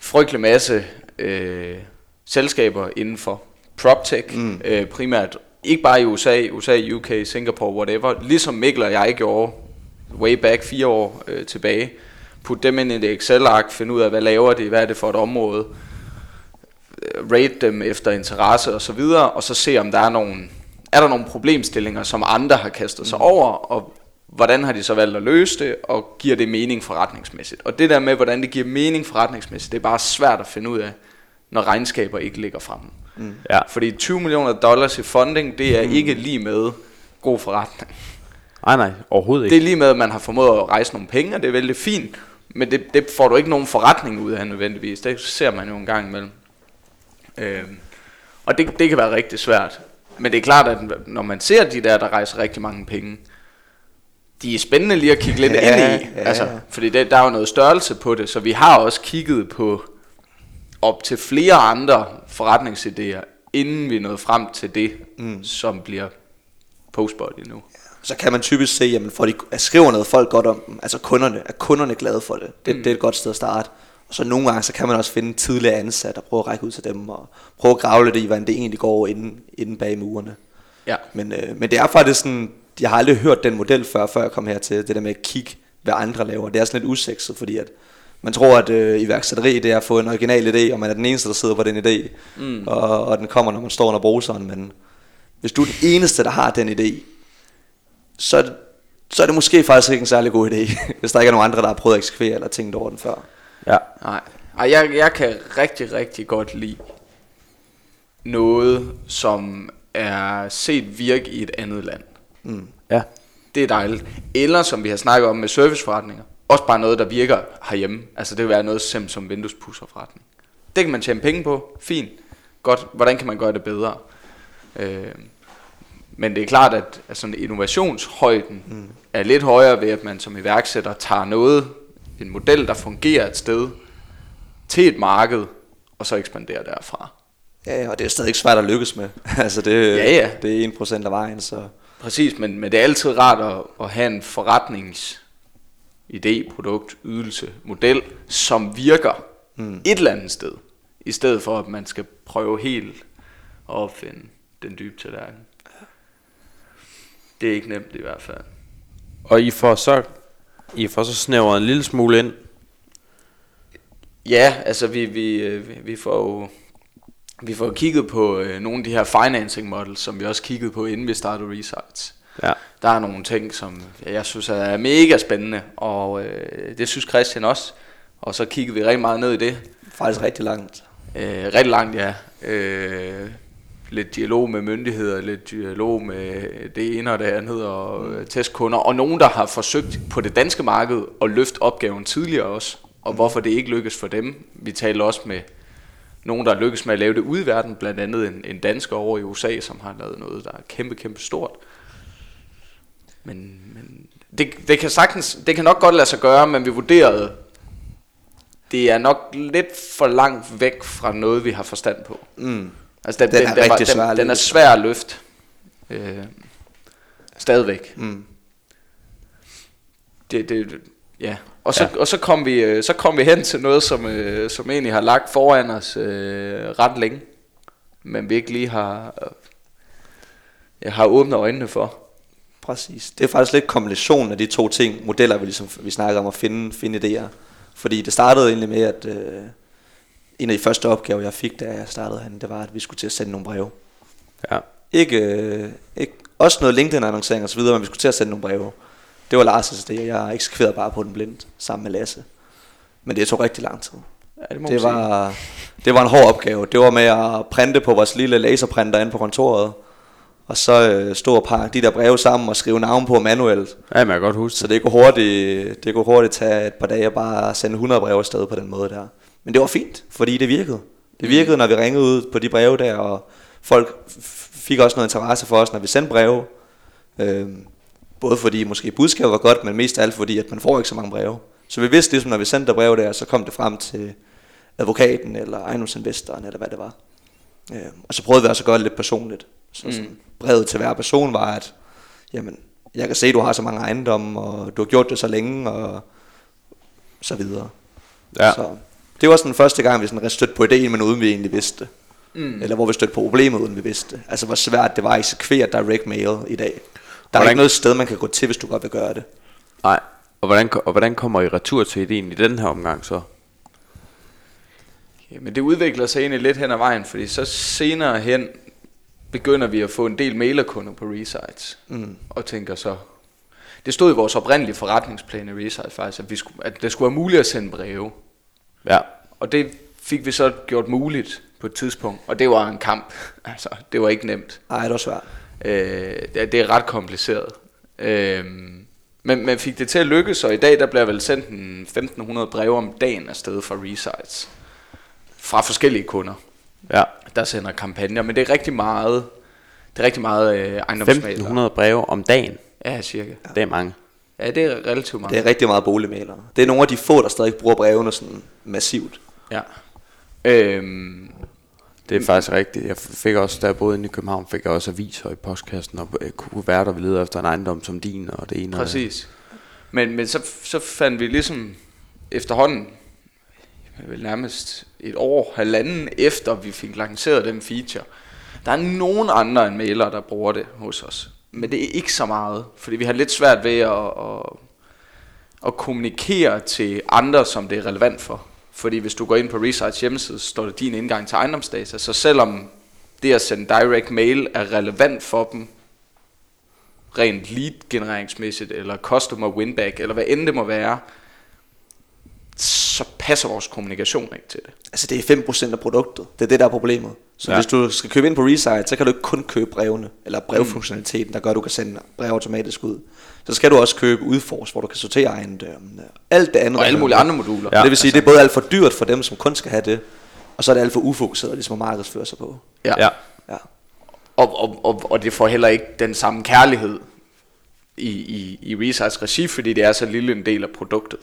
frygtelig masse øh, selskaber inden for PropTech, mm. øh, primært ikke bare i USA, USA, UK, Singapore, whatever, ligesom Mikkel og jeg gjorde way back fire år øh, tilbage, putte dem ind i et Excel-ark, finde ud af, hvad laver de, hvad er det for et område, rate dem efter interesse og så videre, og så se, om der er nogle, er der nogle problemstillinger, som andre har kastet sig mm. over, og hvordan har de så valgt at løse det, og giver det mening forretningsmæssigt. Og det der med, hvordan det giver mening forretningsmæssigt, det er bare svært at finde ud af, når regnskaber ikke ligger fremme. Mm. Ja. Fordi 20 millioner dollars i funding, det er mm. ikke lige med god forretning. Nej, nej, overhovedet ikke. Det er lige med, at man har formået at rejse nogle penge, og det er vældig fint. Men det, det får du ikke nogen forretning ud af nødvendigvis. Det ser man jo en gang imellem. Øh, og det, det kan være rigtig svært. Men det er klart, at når man ser de der, der rejser rigtig mange penge, de er spændende lige at kigge lidt ja, ind i. Ja, altså, fordi det, der er jo noget størrelse på det, så vi har også kigget på op til flere andre forretningsidéer, inden vi nåede frem til det, mm. som bliver postbody nu. Så kan man typisk se, jamen, for de, at skriver noget folk godt om dem, altså kunderne, er kunderne glade for det. Det, mm. det er et godt sted at starte. Og så nogle gange, så kan man også finde tidligere ansatte og prøve at række ud til dem, og prøve at grave lidt i, hvordan det egentlig går inden, inden bag murene. Ja. Men, øh, men det er faktisk sådan, jeg har aldrig hørt den model før, før jeg kom hertil, det der med at kigge, hvad andre laver. Det er sådan lidt usekset, fordi at man tror, at øh, iværksætteri det er at få en original idé, og man er den eneste, der sidder på den idé, mm. og, og den kommer, når man står under bruseren, men hvis du er den eneste, der har den idé, så er det, så er det måske faktisk ikke en særlig god idé, hvis der ikke er nogen andre, der har prøvet at eksekvere eller tænkt over den før. Ja. Nej, Ej, jeg, jeg kan rigtig, rigtig godt lide noget, som er set virke i et andet land. Mm. Ja. Det er dejligt. Eller som vi har snakket om med serviceforretninger, også bare noget, der virker herhjemme. Altså det vil være noget simpelt som vinduespusserforretning. Det kan man tjene penge på. Fint. Godt. Hvordan kan man gøre det bedre? Øh, Men det er klart, at, at sådan innovationshøjden mm. er lidt højere ved, at man som iværksætter tager noget, en model, der fungerer et sted, til et marked, og så ekspanderer derfra. Ja, og det er stadig ikke svært at lykkes med. altså det, Ja, ja. det er 1% af vejen, så... Præcis, men, men det er altid rart at, at have en forretnings idé, produkt, ydelse, model, som virker mm. et eller andet sted, i stedet for at man skal prøve helt at opfinde den dybe tallerken. Det er ikke nemt i hvert fald. Og I får så, I får så snævret en lille smule ind. Ja, altså vi, vi, øh, vi- får jo vi får kigget på øh, nogle af de her financing models, som vi også kiggede på, inden vi startede Research. Ja. Der er nogle ting, som jeg synes er mega spændende, og øh, det synes Christian også. Og så kiggede vi rigtig meget ned i det. Faktisk rigtig langt. Øh, rigtig langt, ja. Øh, lidt dialog med myndigheder, lidt dialog med det ene og det andet, og mm. testkunder. Og nogen, der har forsøgt på det danske marked at løfte opgaven tidligere også. Og hvorfor det ikke lykkes for dem. Vi taler også med nogen, der lykkes med at lave det ude i verden. Blandt andet en, en dansker over i USA, som har lavet noget, der er kæmpe, kæmpe stort. Men, men det, det kan sagtens, det kan nok godt lade sig gøre, men vi vurderede, det er nok lidt for langt væk fra noget, vi har forstand på. Mm. Altså, den, Den den, er den, rigtig svær den, den er svær at løfte. Øh, stadigvæk. Mm. Det, det, ja. Og så, ja. og så kom vi øh, så kom vi hen til noget som øh, som egentlig har lagt foran os øh, ret længe, men vi ikke lige har øh, jeg har åbnet øjnene for. Præcis. Det er faktisk lidt kombinationen af de to ting, modeller, vi, ligesom, vi snakker om at finde, finde idéer. Fordi det startede egentlig med, at øh, en af de første opgaver, jeg fik, da jeg startede han, det var, at vi skulle til at sende nogle breve. Ja. Ikke, øh, ikke, også noget LinkedIn-annoncering og så videre, men vi skulle til at sende nogle breve. Det var Lars' idé, og jeg eksekverede bare på den blindt sammen med Lasse. Men det tog rigtig lang tid. Ja, det, må Det var, det var en hård opgave. Det var med at printe på vores lille laserprinter inde på kontoret. Og så øh, stå og pakke de der breve sammen og skrive navn på manuelt. Ja, men jeg kan godt huske Så det kunne hurtigt, det kunne hurtigt tage et par dage at bare sende 100 breve afsted på den måde der. Men det var fint, fordi det virkede. Det virkede, når vi ringede ud på de breve der, og folk fik også noget interesse for os, når vi sendte breve. Øhm, både fordi måske budskabet var godt, men mest af alt fordi, at man får ikke så mange breve. Så vi vidste ligesom, når vi sendte der breve der, så kom det frem til advokaten, eller ejendomsinvestoren, eller hvad det var. Øhm, og så prøvede vi også at gøre det lidt personligt. Så Mm. sådan, brevet til hver person var, at jamen, jeg kan se, at du har så mange ejendomme, og du har gjort det så længe, og så videre. Ja. Så det var sådan den første gang, vi sådan stødte på ideen, men uden vi egentlig vidste det. Mm. Eller hvor vi stødte på problemet, uden vi vidste det. Altså hvor svært det var at eksekvere direct mail i dag. Der er Hvordan- ikke noget sted, man kan gå til, hvis du godt vil gøre det. Nej. Og hvordan, og hvordan kommer I retur til ideen i den her omgang så? Ja, men det udvikler sig egentlig lidt hen ad vejen, fordi så senere hen begynder vi at få en del mailerkunder på Resites. Mm. Og tænker så, det stod i vores oprindelige forretningsplan i Resites faktisk, at, vi skulle, at det skulle være muligt at sende breve. Ja. Og det fik vi så gjort muligt på et tidspunkt, og det var en kamp. Altså, det var ikke nemt. Ej, det var svært. Øh, det, det er ret kompliceret. Øh, men man fik det til at lykkes, og i dag der bliver vel sendt en 1500 breve om dagen afsted fra Resites. Fra forskellige kunder, Ja. der sender kampagner, men det er rigtig meget, det er rigtig meget øh, ejendomsmaler. 1500 breve om dagen. Ja, cirka. Det er mange. Ja, det er relativt meget. Det er rigtig meget boligmalere. Det er nogle af de få, der stadig bruger brevene sådan massivt. Ja. Øhm, Det er faktisk rigtigt. Jeg fik også, da jeg boede inde i København, fik jeg også aviser i postkassen, og øh, kunne være der, vi leder efter en ejendom som din, og det ene Præcis. Men, men så, så fandt vi ligesom efterhånden, vel nærmest et år, halvanden efter vi fik lanceret den feature, der er nogen andre end mailere, der bruger det hos os. Men det er ikke så meget, fordi vi har lidt svært ved at, at, at kommunikere til andre, som det er relevant for. Fordi hvis du går ind på Resites hjemmeside, så står der din indgang til ejendomsdata. Så selvom det at sende direct mail er relevant for dem, rent lead genereringsmæssigt, eller customer winback, eller hvad end det må være, så passer vores kommunikation ikke til det. Altså det er 5% af produktet. Det er det, der er problemet. Så Ja. hvis du skal købe ind på Resite, så kan du ikke kun købe brevene, eller brevfunktionaliteten, der gør, at du kan sende brev automatisk ud. Så skal du også købe Udforce, hvor du kan sortere ejendommene. Alt det andet. Og alle mulige andre moduler. Ja, det vil sige, altså. det er både alt for dyrt for dem, som kun skal have det, og så er det alt for ufokuseret ligesom at markedsføre sig på. Ja. Ja. Ja. og, og, og, og det får heller ikke den samme kærlighed i, i, i Resize regi, fordi det er så lille en del af produktet.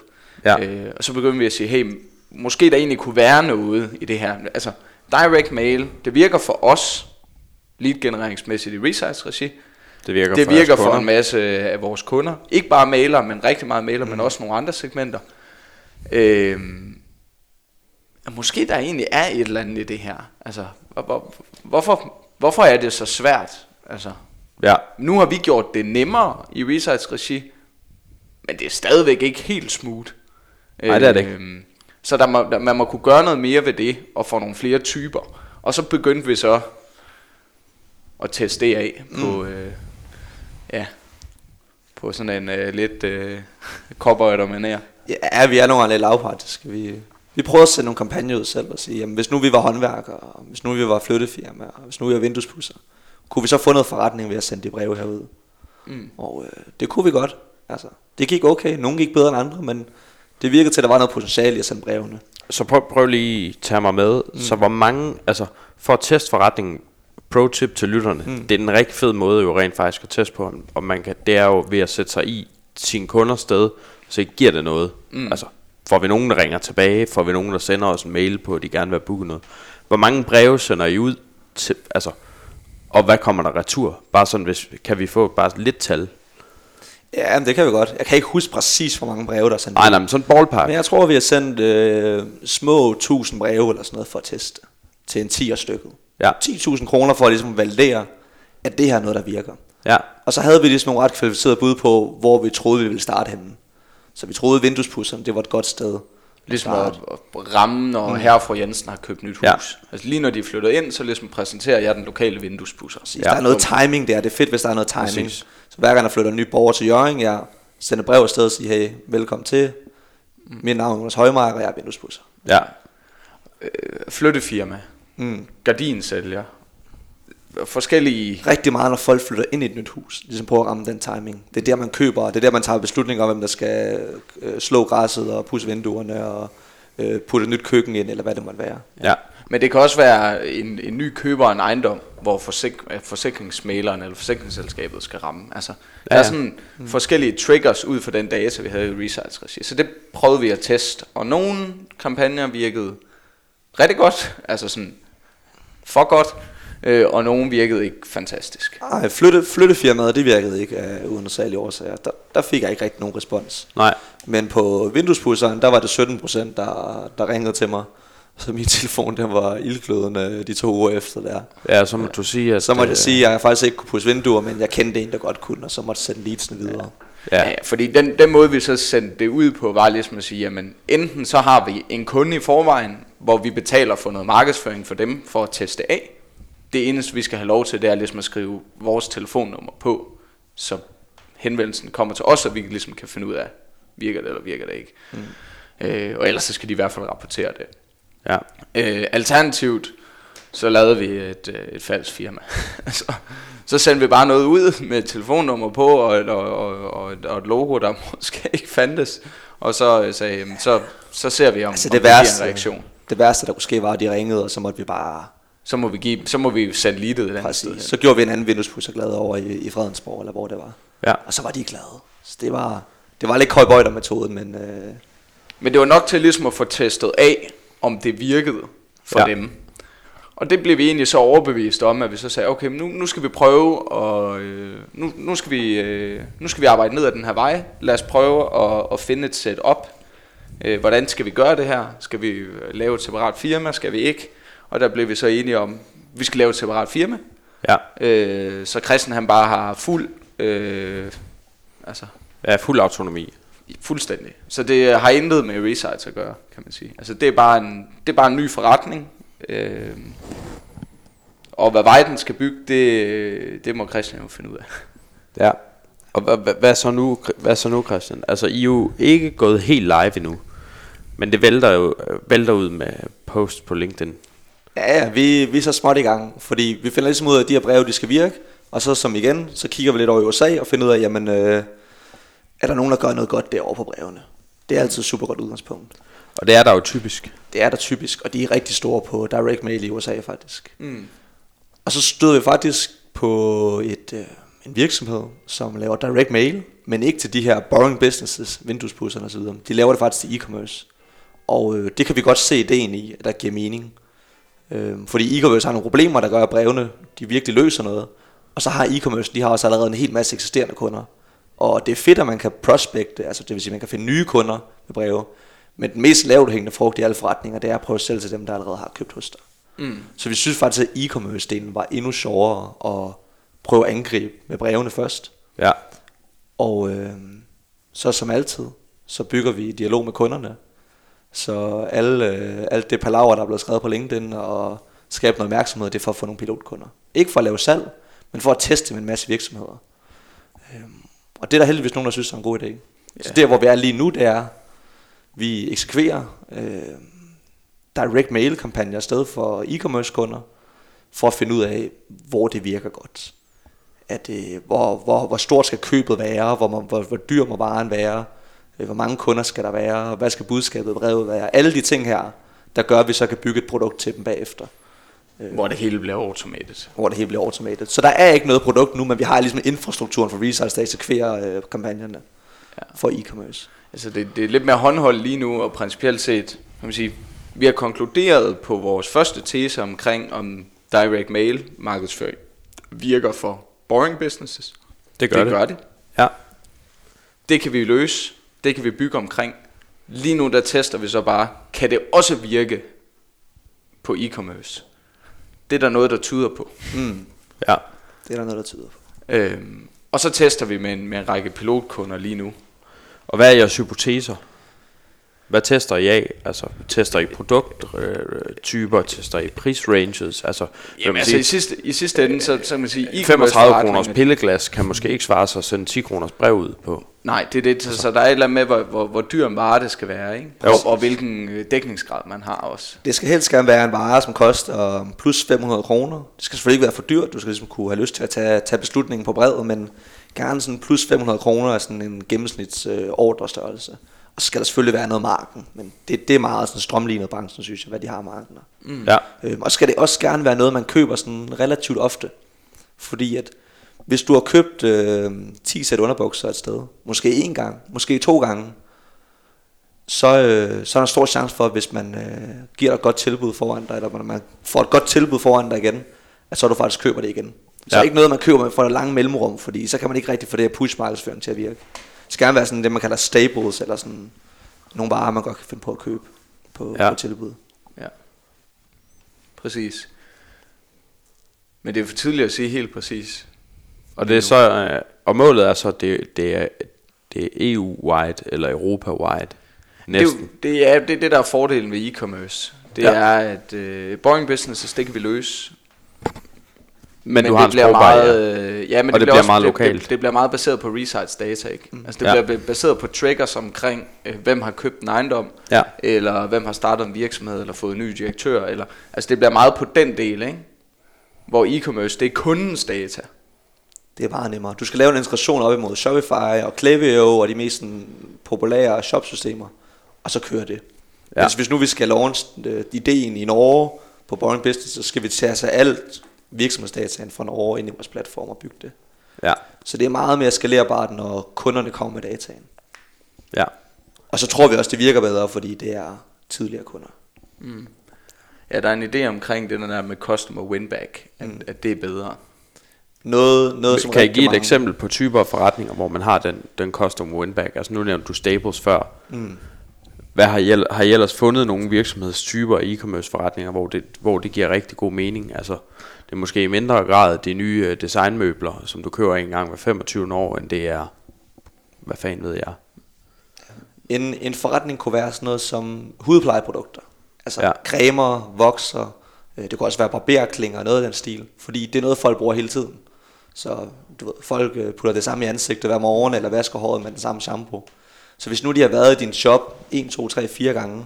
Ja. Øh, og så begynder vi at sige, hey, måske der egentlig kunne være noget i det her. Altså, direct mail, det virker for os, lead genereringsmæssigt i Resize regi. Det virker det for virker for en masse af vores kunder. Ikke bare mailer, men rigtig meget mailer, mm. men også nogle andre segmenter. Øhm, måske der egentlig er et eller andet i det her. Altså, hvor, hvor, hvorfor, hvorfor er det så svært? Altså, Ja, nu har vi gjort det nemmere i Resize regi, men det er stadigvæk ikke helt smooth. Nej, det er det ikke. Øhm, Så der må, der, man må kunne gøre noget mere ved det, og få nogle flere typer. Og så begyndte vi så at teste det af på, mm. øh, ja, på sådan en øh, lidt øh, cowboy man er. Ja, vi er nogle lidt lavpraktiske. Vi, vi prøver at sende nogle kampagner ud selv og sige, jamen, hvis nu vi var håndværkere, og hvis nu vi var flyttefirma, og hvis nu vi var vinduespusser, kunne vi så få noget forretning ved at sende de breve herud? Mm. Og øh, det kunne vi godt. Altså, det gik okay. Nogle gik bedre end andre, men det virkede til, at der var noget potentiale i at sende brevene. så prøv, prøv lige at tage mig med. Mm. Så hvor mange, altså for at teste forretningen, pro tip til lytterne, mm. det er en rigtig fed måde jo rent faktisk at teste på, om man kan, det er jo ved at sætte sig i sin kunders sted, så giver det noget. Mm. Altså, får vi nogen, der ringer tilbage, får vi nogen, der sender os en mail på, at de gerne vil have booket noget. Hvor mange breve sender I ud til, altså, og hvad kommer der retur? Bare sådan, hvis, kan vi få bare lidt tal? Ja, men det kan vi godt. Jeg kan ikke huske præcis, hvor mange breve, der er sendt Nej, nej, men sådan en ballpark. Men jeg tror, vi har sendt øh, små 1000 breve eller sådan noget for at teste til en 10'er stykket. Ja. 10.000 kroner for at ligesom validere, at det her er noget, der virker. Ja, Og så havde vi ligesom nogle ret kvalificerede bud på, hvor vi troede, vi ville starte henne. Så vi troede, vinduespusserne, det var et godt sted. Ligesom at, ramme, når mm. herre og fru Jensen har købt nyt hus. Ja. Altså lige når de er flyttet ind, så ligesom præsenterer jeg den lokale vinduespusser. Præcis. Der er noget timing der. Det er fedt, hvis der er noget timing. Præcis. Så hver gang der flytter en ny borger til Jørgen, jeg sender brev afsted og siger, hey, velkommen til. Mit navn er Jonas Højmark, og jeg er vinduespusser. ja, Flyttefirma, Mm. gardinsælger, forskellige... Rigtig meget, når folk flytter ind i et nyt hus, ligesom prøver at ramme den timing. Det er der, man køber, og det er der, man tager beslutninger om, hvem der skal øh, slå græsset og pusse vinduerne og øh, putte et nyt køkken ind, eller hvad det måtte være. ja. Men det kan også være en, en ny køber af en ejendom, hvor forsik, øh, forsikringsmaleren eller forsikringsselskabet skal ramme. Altså, der Ja, er sådan mm. forskellige triggers ud fra den data, vi havde i Research Regi. Så det prøvede vi at teste, og nogle kampagner virkede rigtig godt, altså sådan for godt, øh, og nogle virkede ikke fantastisk. Ej, flytte, flyttefirmaet, det virkede ikke af uden særlige årsager. Der, der fik jeg ikke rigtig nogen respons. Nej. Men på vinduespusseren, der var det 17 procent, der, der ringede til mig. Så min telefon, den var ildglødende de to uger efter der. Ja, så må du sige, at... Så måtte øh, jeg sige, at jeg faktisk ikke kunne pusse vinduer, men jeg kendte en, der godt kunne, og så måtte jeg sende leadsene videre. Ja, Ja, fordi den, den måde vi så sendte det ud på, var ligesom at sige, jamen enten så har vi en kunde i forvejen, hvor vi betaler for noget markedsføring for dem, for at teste af. Det eneste vi skal have lov til, det er ligesom at skrive vores telefonnummer på, så henvendelsen kommer til os, og vi ligesom kan finde ud af, virker det eller virker det ikke. Mm. Øh, og ellers så skal de i hvert fald rapportere det. Ja. Øh, alternativt, så lavede vi et, øh, et falsk firma. så, så sendte vi bare noget ud med et telefonnummer på, og et, og, og, og, et, og et logo, der måske ikke fandtes. Og så øh, sagde så, så ser vi, om, Altså om det giver værste, en reaktion. det værste, der kunne ske, var, at de ringede, og så måtte vi bare... Så må vi, give, så må vi sende leadet et andet sted. Så gjorde vi en anden vinduespusser glad over i, i Fredensborg, eller hvor det var. Ja. Og så var de glade. Så det var, det var lidt cowboyder-metoden, men øh, Men det var nok til ligesom at få testet af, om det virkede for Ja. dem. Og det blev vi egentlig så overbevist om, at vi så sagde, okay, nu, nu skal vi prøve, og øh, nu, nu, skal vi, øh, nu skal vi arbejde ned ad den her vej. Lad os prøve at, at finde et setup. Øh, hvordan skal vi gøre det her? Skal vi øh, lave et separat firma? Skal vi ikke? Og der blev vi så enige om, vi skal lave et separat firma. Ja. Øh, så Christian han bare har fuld, øh, altså Ja, fuld autonomi. Fuldstændig. Så det har intet med Resites at gøre, kan man sige. Altså det er bare en, det er bare en ny forretning. Øh, og hvad vej den skal bygge, det, det må Christian jo finde ud af. Ja. Og hvad, hvad, hvad, så nu, hvad så nu, Christian? Altså, I er jo ikke gået helt live endnu. Men det vælter jo vælter ud med post på LinkedIn. ja, ja vi, vi er så småt i gang, fordi vi finder ligesom ud af, at de her breve, de skal virke, og så som igen, så kigger vi lidt over i USA og finder ud af, jamen, øh, er der nogen, der gør noget godt derovre på brevene? Det er altid et super godt udgangspunkt. Og det er der jo typisk. Det er der typisk, og de er rigtig store på direct mail i USA faktisk. Mm. Og så stod vi faktisk på et, øh, en virksomhed, som laver direct mail, men ikke til de her boring businesses, vinduespudserne osv. De laver det faktisk til e-commerce. Og øh, det kan vi godt se ideen i, at der giver mening. Øh, fordi e-commerce har nogle problemer, der gør, at brevene de virkelig løser noget. Og så har e-commerce, de har også allerede en hel masse eksisterende kunder. Og det er fedt, at man kan prospecte, altså det vil sige, at man kan finde nye kunder med breve. Men den mest lavt hængende frugt i alle forretninger, det er at prøve at sælge til dem, der allerede har købt hos dig. Mm. Så vi synes faktisk, at e-commerce-delen var endnu sjovere at prøve at angribe med brevene først. Ja. Og øh, så som altid, så bygger vi dialog med kunderne. Så alle, øh, alt det palaver, der er blevet skrevet på LinkedIn og skabe noget opmærksomhed, det er for at få nogle pilotkunder. Ikke for at lave salg, men for at teste med en masse virksomheder. Og det er der heldigvis nogen, der synes er en god idé. Yeah. Så der, hvor vi er lige nu, det er, vi eksekverer øh, direct mail kampagner i stedet for e-commerce kunder, for at finde ud af, hvor det virker godt. At, øh, hvor, hvor, hvor stort skal købet være, hvor, hvor, hvor, hvor dyr må varen være, øh, hvor mange kunder skal der være, hvad skal budskabet brevet være. Alle de ting her, der gør, at vi så kan bygge et produkt til dem bagefter. Hvor det hele bliver automated. Hvor det hele bliver automated. Så der er ikke noget produkt nu, men vi har ligesom infrastrukturen for resales, der eksekverer øh, kampagnerne ja. for e-commerce. Altså det, det er lidt mere håndholdt lige nu, og principielt set, kan man sige, vi har konkluderet på vores første tese omkring, om direct mail markedsføring virker for boring businesses. Det gør det. det. Gør det. Ja. Det kan vi løse. Det kan vi bygge omkring. Lige nu der tester vi så bare, kan det også virke på e-commerce? Det er der noget, der tyder på. Mm. Ja. Det er der noget, der tyder på. Øhm, og så tester vi med en, med en række pilotkunder lige nu. Og hvad er jeres hypoteser? Hvad tester I af? Altså, tester I produkttyper, tester I prisranges? Altså, Jamen altså sige, i sidste, i sidste ende, så, så kan man sige, e-commerce 35 kroners pilleglas kan måske ikke svare sig at sende 10 kroners brev ud på. Nej, det er det. Så, så der er et eller andet med, hvor, hvor, hvor dyr en vare det skal være, ikke? Jo. Og, og hvilken øh, dækningsgrad man har også. Det skal helst gerne være en vare, som koster plus 500 kroner. Det skal selvfølgelig ikke være for dyrt. Du skal ligesom kunne have lyst til at tage, tage beslutningen på brevet, men gerne sådan plus 500 kroner er sådan en gennemsnits øh, ordrestørrelse. Og så skal der selvfølgelig være noget marken, men det, det er meget sådan strømlignet branchen, synes jeg, hvad de har af marken. Mm. Ja. Øhm, og så skal det også gerne være noget, man køber sådan relativt ofte. Fordi at hvis du har købt øh, 10 sæt underbukser et sted, måske en gang, måske to gange, så, øh, så er der en stor chance for, at hvis man øh, giver dig et godt tilbud foran dig, eller man får et godt tilbud foran dig igen, at så du faktisk køber det igen. Så Ja. ikke noget, man køber med for et langt mellemrum, fordi så kan man ikke rigtig få det her push-markedsføring til at virke. Det skal gerne være sådan det, man kalder staples, eller sådan nogle varer, man godt kan finde på at købe på, Ja. på tilbud. Ja. Præcis. Men det er for tidligt at sige helt præcis. Og det er så, øh, og målet er så, det, det er, det er EU-wide eller Europa-wide. Det Næsten. jo, det er det, er det, der er fordelen ved e-commerce. Det Ja. er, at øh, boring businesses, det kan vi løse. Men, du det har en bliver meget, øh, ja, men Og det bliver også, meget det, lokalt. Det, det, bliver meget baseret på resites data, ikke? Mm. Altså det Ja. bliver baseret på triggers omkring, øh, hvem har købt en ejendom, Ja. eller hvem har startet en virksomhed, eller fået en ny direktør, eller, altså det bliver meget på den del, ikke? Hvor e-commerce, det er kundens data. Det er meget nemmere. Du skal lave en integration op imod Shopify og Klaviyo og de mest sådan, populære shopsystemer, og så kører det. Ja. Ja. Hvis, hvis nu vi skal launch øh, ideen i Norge på Boring Business, så skal vi tage sig alt virksomhedsdataen fra Norge ind i vores platform og bygge det. Ja. Så det er meget mere skalerbart, når kunderne kommer med dataen. Ja. Og så tror vi også, det virker bedre, fordi det er tidligere kunder. Ja, der er en idé omkring det der med customer winback, at, mm. at det er bedre. Noget, noget som Kan I rigtig give et mange- eksempel på typer af forretninger, hvor man har den, den custom win-back? Altså nu nævnte du Staples før. Mm. Hvad har I, har I ellers fundet nogle virksomhedstyper af e-commerce forretninger, hvor det, hvor det giver rigtig god mening? Altså det er måske i mindre grad de nye øh, designmøbler, som du køber en gang hver 25 år, end det er, hvad fanden ved jeg? En, en forretning kunne være sådan noget som hudplejeprodukter. Altså Ja. ja. cremer, vokser, øh, det kunne også være barberklinger og noget af den stil. Fordi det er noget, folk bruger hele tiden. Så du ved, folk øh, putter det samme i ansigtet hver morgen, eller vasker håret med den samme shampoo. Så hvis nu de har været i din shop 1, 2, 3, 4 gange,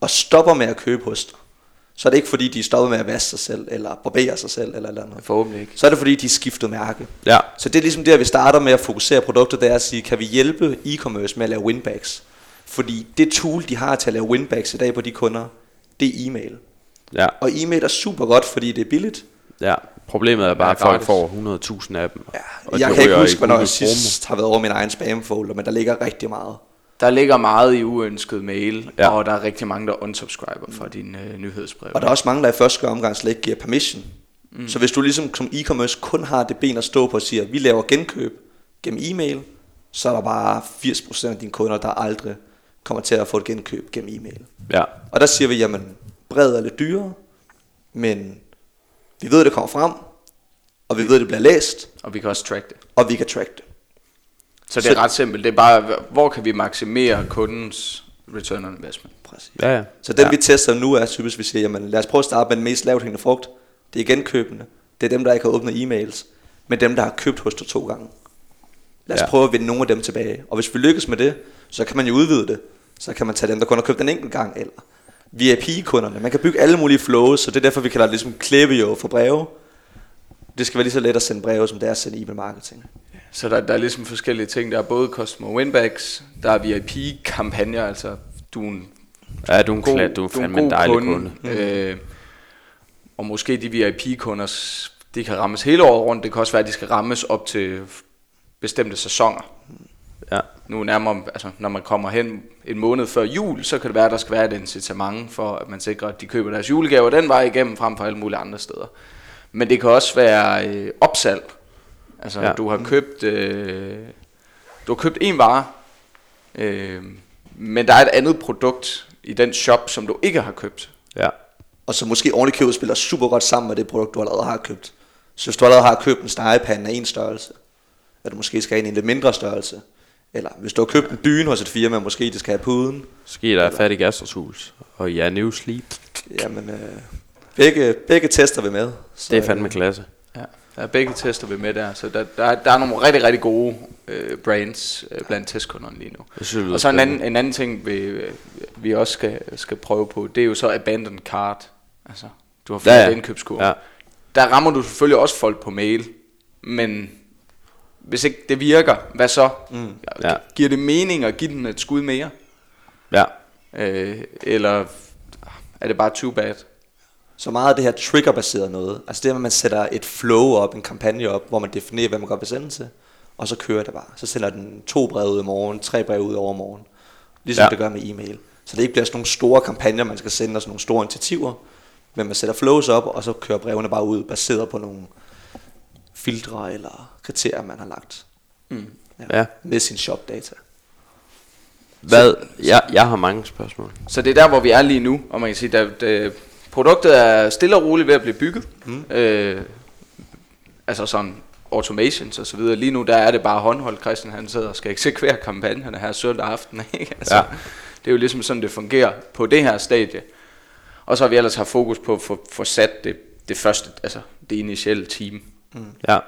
og stopper med at købe hos dig, så er det ikke fordi, de stopper med at vaske sig selv, eller barbere sig selv, eller eller andet. Forhåbentlig ikke. Så er det fordi, de har skiftet mærke. Ja, Så det er ligesom der, vi starter med at fokusere produktet, det er at sige, kan vi hjælpe e-commerce med at lave winbacks? Fordi det tool, de har til at lave winbacks i dag på de kunder, det er e-mail. ja, Og e-mail er super godt, fordi det er billigt. ja. Problemet er bare, at folk får 100.000 af dem. Ja, og jeg kan ikke huske, hvornår jeg sidst har været over min egen spamfolder, men der ligger rigtig meget. Der ligger meget i uønsket mail, Ja. og der er rigtig mange, der unsubscriber fra dine øh, nyhedsbreve. Og der er også mange, der i første omgang slet ikke giver permission. Mm. Så hvis du ligesom som e-commerce kun har det ben at stå på og siger, at vi laver genkøb gennem e-mail, så er der bare 80% af dine kunder, der aldrig kommer til at få et genkøb gennem e-mail. Ja, Og der siger vi, jamen brevet er lidt dyrere, men vi ved, det kommer frem, og vi ved, det bliver læst, Og vi kan også track det. og vi kan track det. Så det er Så- ret simpelt. Det er bare, hvor kan vi maksimere kundens return on investment? Præcis. ja, ja. Så den ja. vi tester nu er typisk, vi siger, jamen lad os prøve at starte med den mest lavt hængende frugt. Det er genkøbende. Det er dem, der ikke har åbnet e-mails. Men dem, der har købt hos dig to gange. Lad os Ja. prøve at vinde nogle af dem tilbage. Og hvis vi lykkes med det, så kan man jo udvide det. Så kan man tage dem, der kun har købt den enkelt gang, eller VIP-kunderne. Man kan bygge alle mulige flows, så det er derfor, vi kalder det ligesom Klaviyo for breve. Det skal være lige så let at sende breve, som det er at sende e-mail marketing. Så der, der er ligesom forskellige ting. Der er både customer winbacks, der er VIP-kampagner, altså du er en Ja, du er en, god, klat, du er du en dejlig kunde. Mm. Øh, og måske de VIP-kunder, de kan rammes hele året rundt. Det kan også være, at de skal rammes op til bestemte sæsoner. Ja. Nu nærmere, altså, når man kommer hen en måned før jul, så kan det være, at der skal være et incitament for, at man sikrer, at de køber deres julegaver den vej igennem, frem for alle mulige andre steder. Men det kan også være øh, opsalg. Altså, Ja. du har købt, øh, du har købt en vare, øh, men der er et andet produkt i den shop, som du ikke har købt. Ja. Og så måske ordentligt købet spiller super godt sammen med det produkt, du allerede har købt. Så hvis du allerede har købt en stegepande af en størrelse, at du måske skal have en i en lidt mindre størrelse. Eller hvis du har købt en dyne hos et firma, måske det skal have puden. Ski der er fat i Gastershus. Og ja, New Sleep. Jamen, øh, begge, begge tester vi med. Så, Det er fandme øh, klasse. Der er begge tester vi med der, så der, der, er, der er nogle rigtig, rigtig gode øh, brands øh, blandt testkunderne lige nu. Synes, Og så en anden, en anden ting, vi, vi også skal, skal prøve på, det er jo så abandoned cart. Altså, du har fået Ja, indkøbskurve. Ja. Ja. Der rammer du selvfølgelig også folk på mail, men hvis ikke det virker, hvad så? Mm. Ja. Giver det mening at give den et skud mere? Ja. Øh, eller er det bare too bad? Så meget af det her triggerbaseret noget. Altså det er, at man sætter et flow op, en kampagne op, hvor man definerer, hvad man godt vil sende til. Og så kører det bare. Så sender den to breve ud i morgen, tre breve ud over morgen. Ligesom Ja. ja. det gør med e-mail. Så det ikke bliver sådan nogle store kampagner, man skal sende, og sådan nogle store initiativer. Men man sætter flows op, og så kører brevene bare ud, baseret på nogle filtre eller kriterier, man har lagt. Mm. Ja. Med sin shopdata. Hvad? Jeg, jeg har mange spørgsmål. Så det er der, hvor vi er lige nu, og man kan sige, at det, produktet er stille og roligt ved at blive bygget. Mm. Øh, altså sådan automations og så videre. Lige nu der er det bare håndholdt. Christian han sidder og skal eksekvere kampagnerne her søndag aften. Ikke? Altså, Ja. Det er jo ligesom sådan, det fungerer på det her stadie. Og så har vi ellers haft fokus på at få, få sat det, det første, altså det initielle team. Ja.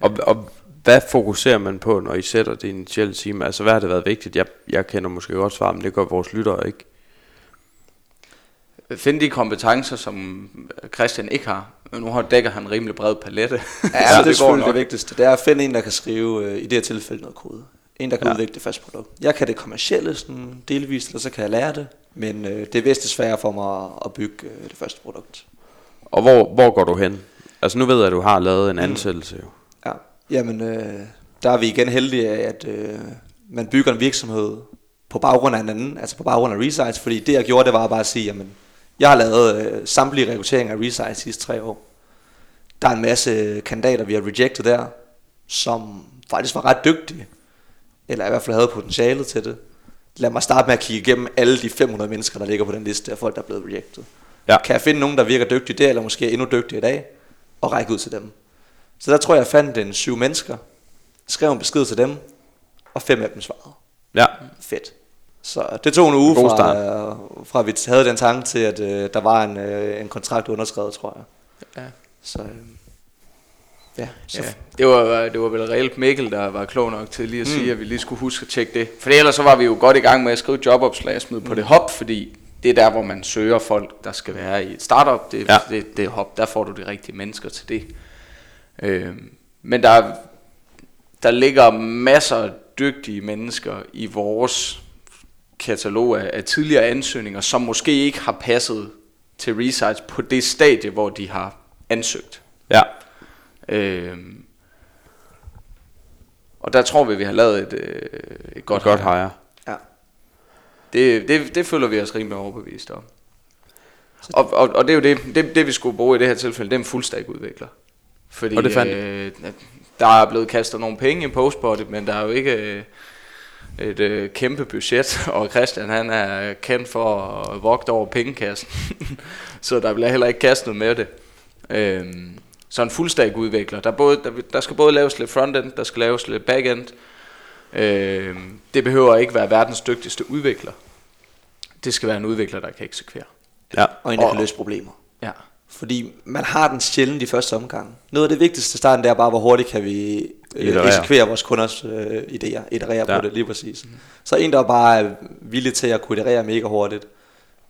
Og, og hvad fokuserer man på, når I sætter det initielle team? Altså, hvad har det været vigtigt? Jeg, jeg kender måske godt svar, men det gør vores lyttere ikke. Finde de kompetencer, som Christian ikke har. Nu har dækker han en rimelig bred palette. Ja, Så det er selvfølgelig det vigtigste. Det er at finde en, der kan skrive, øh, i det her tilfælde, noget kode. En, der kan Ja. udvikle det første produkt. Jeg kan det kommercielle sådan delvist, eller så kan jeg lære det. Men øh, det er vist sværere for mig at- at bygge øh, det første produkt. Og hvor, hvor går du hen? Altså, nu ved jeg, at du har lavet en ansættelse jo. Ja. Jamen, øh, der er vi igen heldige af, at øh, man bygger en virksomhed på baggrund af en anden, altså på baggrund af Resize, fordi det jeg gjorde, det var bare at sige, jamen, jeg har lavet øh, samtlige rekrutteringer af Resize de sidste tre år. Der er en masse kandidater, vi har rejected der, som faktisk var ret dygtige, eller i hvert fald havde potentialet til det. Lad mig starte med at kigge igennem alle de 500 mennesker, der ligger på den liste af folk, der er blevet rejected. Ja. Kan jeg finde nogen, der virker dygtige der, eller måske endnu dygtigere i dag, og række ud til dem. Så der tror jeg, jeg fandt en syv mennesker, skrev en besked til dem, og fem af dem svarede. Ja. Fedt. Så det tog en uge fra, øh, fra, at vi havde den tanke til, at øh, der var en, øh, en kontrakt underskrevet, tror jeg. Ja. Så, øh, ja, så Ja, det var, det var vel reelt Mikkel, der var klog nok til lige at sige, at vi lige skulle huske at tjekke det. For ellers så var vi jo godt i gang med at skrive jobopslag og smide på det hop, fordi det er der, hvor man søger folk, der skal være i et startup. Det, Ja. det, det hop, der får du de rigtige mennesker til det. Øh, men der, der ligger masser af dygtige mennesker i vores katalog af, af tidligere ansøgninger, som måske ikke har passet til Resize på det stadie, hvor de har ansøgt. Ja. Øh, og der tror vi, vi har lavet et, øh, et godt, Godt, godt hire. Ja. Det, det, det føler vi os rimelig overbevist om. Og, og, og det er jo det, det, det, vi skulle bruge i det her tilfælde, det er en fuldstack udvikler. Fordi Og det fandt øh, der er blevet kastet nogle penge i postbottet, men der er jo ikke øh, et øh, kæmpe budget, og Christian han er kendt for at vogte over pengekassen, så der bliver heller ikke kastet med det. Øhm, så en fuldstack udvikler, der, både, der, der skal både laves lidt frontend, der skal laves lidt backend. Øhm, det behøver ikke være verdens dygtigste udvikler. Det skal være en udvikler, der kan eksekvere. Ja. Og en, der Og- kan løse problemer. Ja. Fordi man har den sjældent i første omgang. Noget af det vigtigste starten, det er bare, hvor hurtigt kan vi øh, eksekvere vores kunders øh, idéer. Iterere ja. på det, lige præcis. Så en, der bare er villig til at kunne iterere mega hurtigt.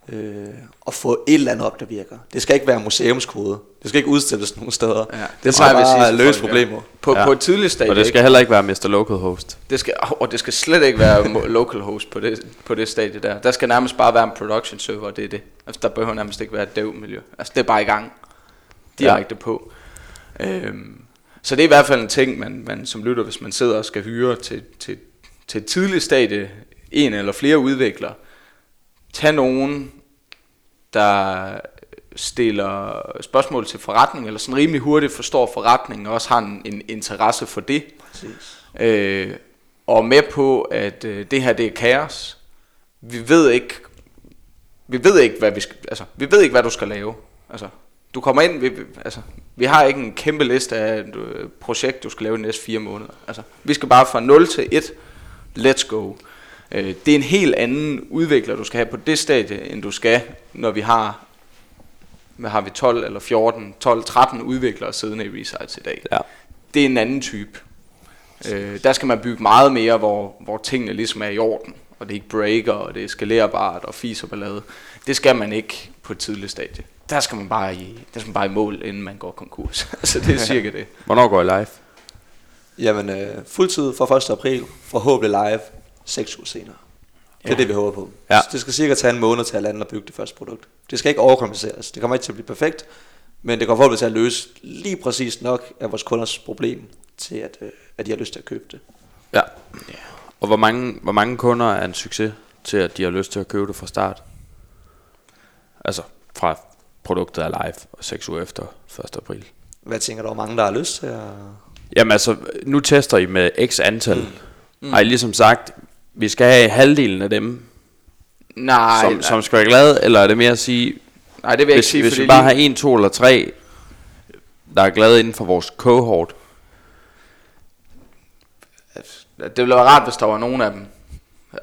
Øh, og få et eller andet op, der virker. Det skal ikke være museumskode. Det skal ikke udstilles nogen steder. Ja, det plejer skal sige bare til løse problemer. På, Ja. på et tidligt stadie. Og det skal ikke? heller ikke være Mr. Localhost. det skal, og det skal slet ikke være mo- local host på det, på det stadie der. Der skal nærmest bare være en production server, og det er det. Altså, der behøver nærmest ikke være et dev miljø. Altså, det er bare i gang. Direkte ja. på. Øhm, så det er i hvert fald en ting, man, man som lytter, hvis man sidder og skal hyre til, til, til et tidligt stadie, en eller flere udviklere, tag nogen, der stiller spørgsmål til forretning, eller sådan rimelig hurtigt forstår forretningen, og også har en, en interesse for det. Præcis. Øh, og med på, at øh, det her det er kaos. Vi ved ikke, vi ved ikke, hvad vi skal, altså, vi ved ikke, hvad du skal lave. Altså, du kommer ind, vi, vi- altså, vi har ikke en kæmpe liste af et øh, projekt, du skal lave de næste fire måneder. Altså, vi skal bare fra 0 til 1, let's go. Øh, det er en helt anden udvikler, du skal have på det stadie, end du skal, når vi har, hvad har vi 12 eller 14, 12, 13 udviklere siddende i Resites i dag Ja. det er en anden type. Øh, der skal man bygge meget mere, hvor, hvor tingene ligesom er i orden, og det er ikke breaker, og det er skalerbart og fis og ballade. Det skal man ikke på et tidligt stadie. Der skal man bare i, der skal man bare i mål, inden man går konkurs. altså det er cirka det. Hvornår går I live? Jamen, øh, fuldtid fra 1. april, forhåbentlig live, 6 uger senere. Det er Ja. det, vi håber på. Ja. Så det skal cirka tage en måned til at lande og bygge det første produkt. Det skal ikke overkompenseres. Det kommer ikke til at blive perfekt, men det kommer forhåbentlig til at løse lige præcis nok af vores kunders problem til, at, øh, at de har lyst til at købe det. Ja. Og hvor mange, hvor mange kunder er en succes til, at de har lyst til at købe det fra start? Altså fra produktet er live, og 6 uger efter 1. april. Hvad tænker du, hvor mange der har lyst til at... Jamen altså, nu tester I med x antal. Mm. Mm. Har I ligesom sagt, vi skal have halvdelen af dem, Nej, som, nej, som skal være glade, eller er det mere at sige, nej, det vil jeg ikke hvis, sige, hvis vi bare lige- har en, to eller tre, der er glade inden for vores cohort, Det ville være rart, hvis der var nogen af dem.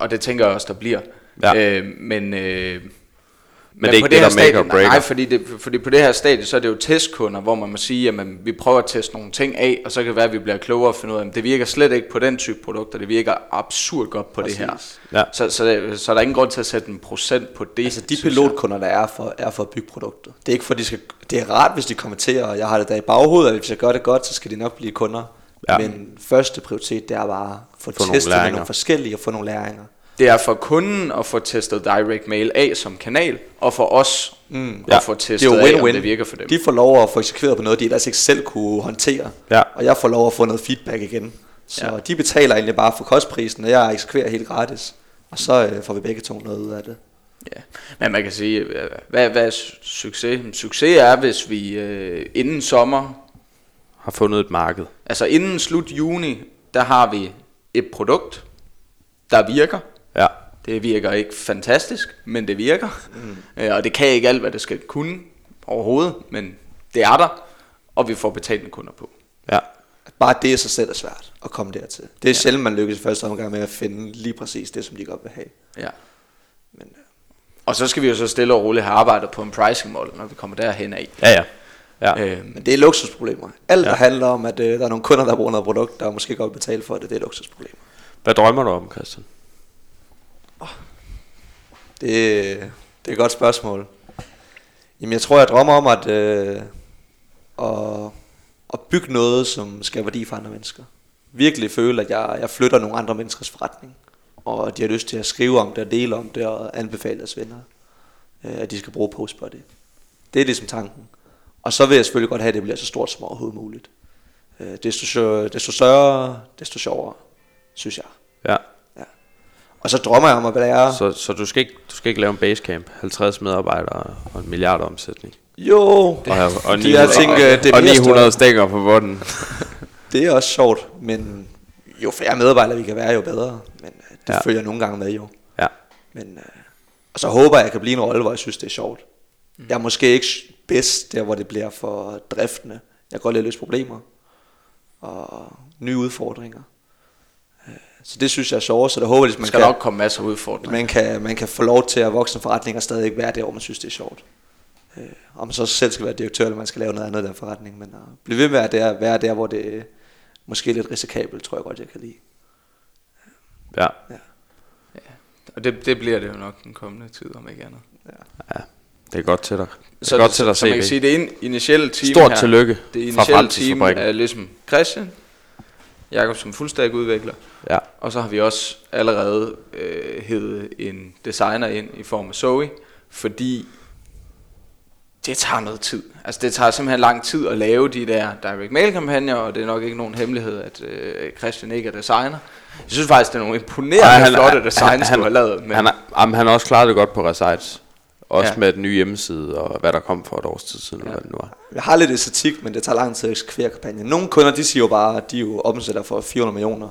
Og det tænker jeg også, der bliver. Ja. Øh, men, øh, men, det er ikke på det, her der make or breaker. Nej, fordi, det, fordi på det her stadie, så er det jo testkunder, hvor man må sige, at vi prøver at teste nogle ting af, og så kan det være, at vi bliver klogere og finde ud af, at det virker slet ikke på den type produkter, det virker absurd godt på det her. Præcis. Ja. Så, så, det, så er der ingen grund til at sætte en procent på det. Altså de pilotkunder, der er for, er for at bygge produktet. Det er ikke for, de skal, det er rart, hvis de kommenterer, og jeg har det der i baghovedet, at hvis jeg gør det godt, så skal de nok blive kunder. Ja. Men første prioritet, det er bare at få, Få nogle testet med læringer. nogle forskellige og få nogle læringer. Det er for kunden at få testet direct mail af som kanal, og for os mm, Ja. at få Det testet er jo af, om det virker for dem. De får lov at få eksekveret på noget, de ellers ikke selv kunne håndtere. Ja. Og jeg får lov at få noget feedback igen. Så Ja. de betaler egentlig bare for kostprisen, og jeg eksekverer helt gratis. Og så øh, får vi begge to noget ud af det. Ja, men man kan sige, øh, hvad, hvad er su- succes? Succes er, hvis vi øh, inden sommer, har fundet et marked. altså inden slut juni, der har vi et produkt, der virker. Ja. Det virker ikke fantastisk, men det virker. Mm. Øh, og det kan ikke alt, hvad det skal kunne overhovedet, men det er der, og vi får betalende kunder på. Ja. Bare det i sig selv er svært at komme dertil. Det er ja. sjældent, man lykkes i første omgang med at finde lige præcis det, som de godt vil have. Ja. Men, øh, Og så skal vi jo så stille og roligt have arbejdet på en pricing model, når vi kommer derhen af. Ja, ja. ja. Øh, men det er luksusproblemer. Alt, der Ja. handler om, at øh, der er nogle kunder, der bruger noget produkt, der måske godt vil betale for det, det er luksusproblemer. Hvad drømmer du om, Christian? Det, det er et godt spørgsmål. Jamen, jeg tror, jeg drømmer om at, øh, at, at bygge noget, som skal værdi for andre mennesker. Virkelig føle, at jeg, jeg flytter nogle andre menneskers forretning. Og at de har lyst til at skrive om det, og dele om det, og anbefale deres venner, øh, at de skal bruge post på Det Det er ligesom tanken. Og så vil jeg selvfølgelig godt have, at det bliver så stort som overhovedet muligt. Øh, desto, desto større, desto sjovere, synes jeg. Ja. Og så drømmer jeg om at være... Så, så du, skal ikke, du skal ikke lave en basecamp, 50 medarbejdere og en milliard omsætning. Jo, Og, og, og, de her ting, øh, det og mere 900 stænger på bunden. det er også sjovt, men jo færre medarbejdere vi kan være, jo bedre. Men øh, det Ja. følger nogle gange med jo. Ja. Men, øh, og så håber jeg, at jeg kan blive en rolle, hvor jeg synes, det er sjovt. Mm. Jeg er måske ikke bedst der, hvor det bliver for driftende. Jeg kan godt lide at løse problemer og nye udfordringer. Så det synes jeg er sjovt, så det håber jeg, at Der man skal kan, nok komme masser af udfordringer. man, kan, man kan få lov til at vokse en forretning og stadig være der, hvor man synes, det er sjovt. Øh, Om man så selv skal være direktør, eller man skal lave noget andet i den forretning. Men at blive ved med at være der, være der hvor det er måske lidt risikabelt, tror jeg godt, jeg kan lide. Ja. Og det, det bliver det jo nok den kommende tid, om ikke andet. ja. Det er godt til dig. Det er Så, godt til dig, så, så man kan sige, det in, initielle team Stort her, tillykke det fra initielle team Fremtidsfabrikken. er ligesom Christian, Jakob som fuldstændig udvikler, Ja. og så har vi også allerede øh, hævet en designer ind i form af Zoe, fordi det tager noget tid. Altså det tager simpelthen lang tid at lave de der direct mail kampagner, og det er nok ikke nogen hemmelighed, at øh, Christian ikke er designer. Jeg synes faktisk, det er nogle imponerende Ej, han, flotte han- designs, han- du har lavet. Men Han, jamen, han har også klaret det godt på Resites. Også Ja. med den nye hjemmeside, og hvad der kom for et års tid siden, ja. hvad det nu var. Jeg har lidt æstetik, men det tager lang tid at eksekvere kampagnen. Nogle kunder, de siger jo bare, at de jo omsætter for 400 millioner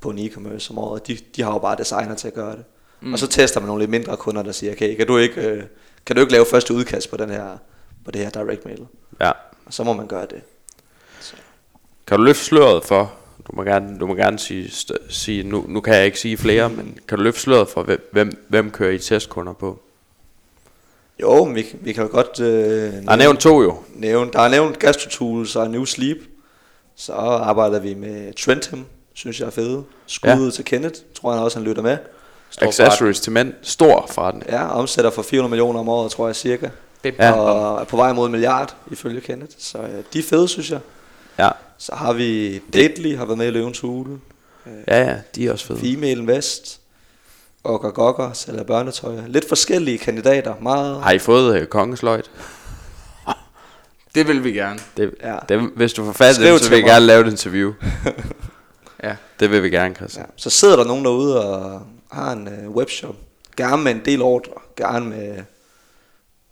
på en e-commerce om året. De, de har jo bare designer til at gøre det. Mm. Og så tester man nogle lidt mindre kunder, der siger, okay, kan du ikke, øh, kan du ikke lave første udkast på, den her, på det her direct mail? Ja. Og så må man gøre det. Kan du løfte sløret for, du må gerne, du må gerne sige, st- sige nu, nu kan jeg ikke sige flere, men kan du løfte sløret for, hvem, hvem, hvem kører I testkunder på? Jo, men vi, vi kan jo godt øh, Der er nævnt to jo. nævne, der er nævnt GastroTools og New Sleep. Så arbejder vi med Trentham, synes jeg er fede. Skud Ja. til Kenneth, tror jeg også, han lytter med. Stor Accessories til mænd. Stor forretning. Ja, omsætter for 400 millioner om året, tror jeg cirka. Bip, Ja. Og er på vej mod en milliard, ifølge Kenneth. Så øh, de er fede, synes jeg. Ja. Så har vi Deadly, har været med i Løvens Hule. Ja, ja, de er også fede. Female Invest. Ogger Gogger, sælger børnetøj. Lidt forskellige kandidater. Meget. Har I fået uh, kongesløjt? Det vil vi gerne. Det, Ja. det, hvis du får fat i Skriv dem, så vil jeg gerne lave et interview. Ja. Det vil vi gerne, Christian. Ja. Så sidder der nogen derude og har en øh, webshop. Gerne med en del ordre. Gerne med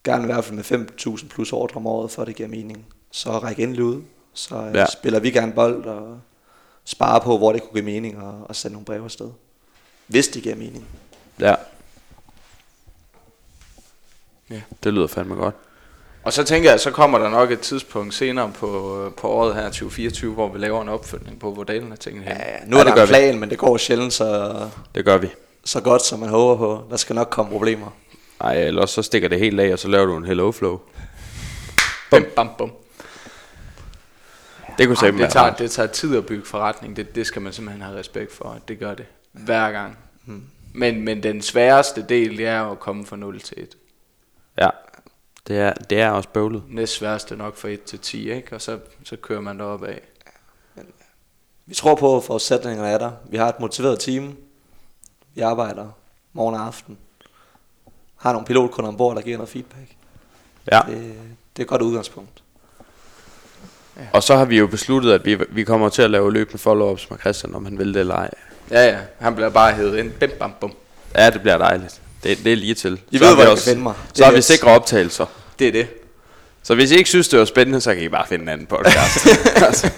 gerne i hvert fald med 5.000 plus ordre om året, for at det giver mening. Så ræk endelig ud. Så øh, Ja. ja. spiller vi gerne bold og sparer på, hvor det kunne give mening og, og sende nogle breve afsted. Hvis det giver mening. Ja. Ja. Det lyder fandme godt. Og så tænker jeg, så kommer der nok et tidspunkt senere på, på året her, 2024, hvor vi laver en opfølgning på, hvor dalen er tingene hen. Ja, ja. Nu Ja, er det der en vi. plan, men det går sjældent så, Det gør vi. så godt, som man håber på. Der skal nok komme problemer. Ej, ellers så stikker det helt af, og så laver du en hello flow. Bum, bam, bum. Det kunne Ej, simpelthen det, tager, det tager tid at bygge forretning. Det, det skal man simpelthen have respekt for, at det gør det hver gang. Men, men den sværeste del, det er jo at komme fra 0 til 1. Ja. Det er, det er også bøvlet. Næst sværeste nok fra 1 til 10, ikke? Og så, så kører man derop af. Vi tror på, at forudsætningerne er der. Vi har et motiveret team. Vi arbejder morgen og aften. Har nogle pilotkunder ombord, der giver noget feedback. Ja. Det, det er et godt udgangspunkt. Og så har vi jo besluttet, at vi, vi kommer til at lave løbende follow-ups med Christian, om han vil det eller ej. Ja, ja. Han bliver bare hævet ind. Bim, bam, bum. Ja, det bliver dejligt. Det, det er lige til. I Så ved, hvor vi I kan finde mig. Det Så har vi sikre optagelser. Det er det. Så hvis I ikke synes, det var spændende, så kan I bare finde en anden podcast. Altså.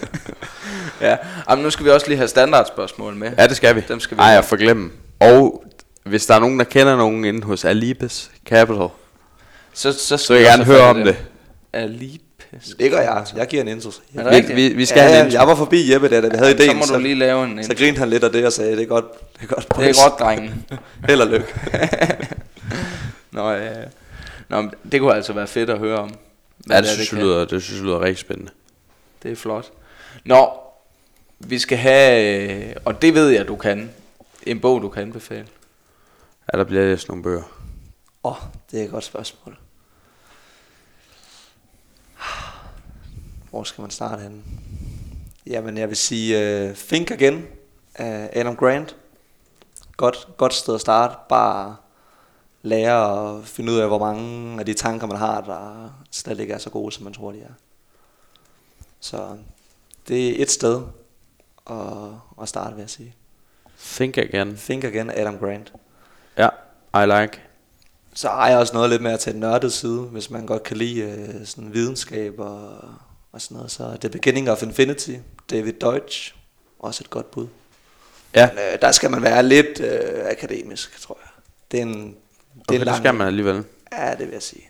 Ja. Jamen, nu skal vi også lige have standardspørgsmål med. ja, det skal vi. Dem skal vi Ej, jeg forglemme. Og hvis der er nogen, der kender nogen inde hos Alibis Capital, Så, så, så vil jeg gerne høre om det. Alipes. Det gør jeg. Jeg giver en intro. Er det Vi, vi, vi skal ja, have en ja, intro. jeg var forbi Jeppe, da vi havde så ideen. må du lige lave en... så grinte han lidt af det og sagde, det er godt. Det er godt. det er boys. godt, drengen. Held og lykke. Nå, ja. ja. Nå, det kunne altså være fedt at høre om. Ja, det er, synes, jeg kan. lyder, det synes jeg lyder rigtig spændende. Det er flot. Nå, vi skal have, og det ved jeg, du kan, en bog, du kan anbefale. Ja, der bliver læst nogle bøger. Åh, oh, det er et godt spørgsmål. Hvor skal man starte henne? Jamen, jeg vil sige uh, Think Again af Adam Grant. Godt, godt sted at starte. Bare lære at finde ud af, hvor mange af de tanker, man har, der slet ikke er så gode, som man tror, de er. Så Det er et sted at, at starte, vil jeg sige. Think again. Think Again, Adam Grant. Ja, I like. Så har jeg også noget lidt mere til den nørdede side, hvis man godt kan lide øh, sådan videnskab og, og sådan noget. Så The Beginning of Infinity, David Deutsch, også et godt bud. Ja, Men, øh, der skal man være lidt øh, akademisk, tror jeg. Det er en, det er okay, en det lang, skal man alligevel. Ja, det vil jeg sige.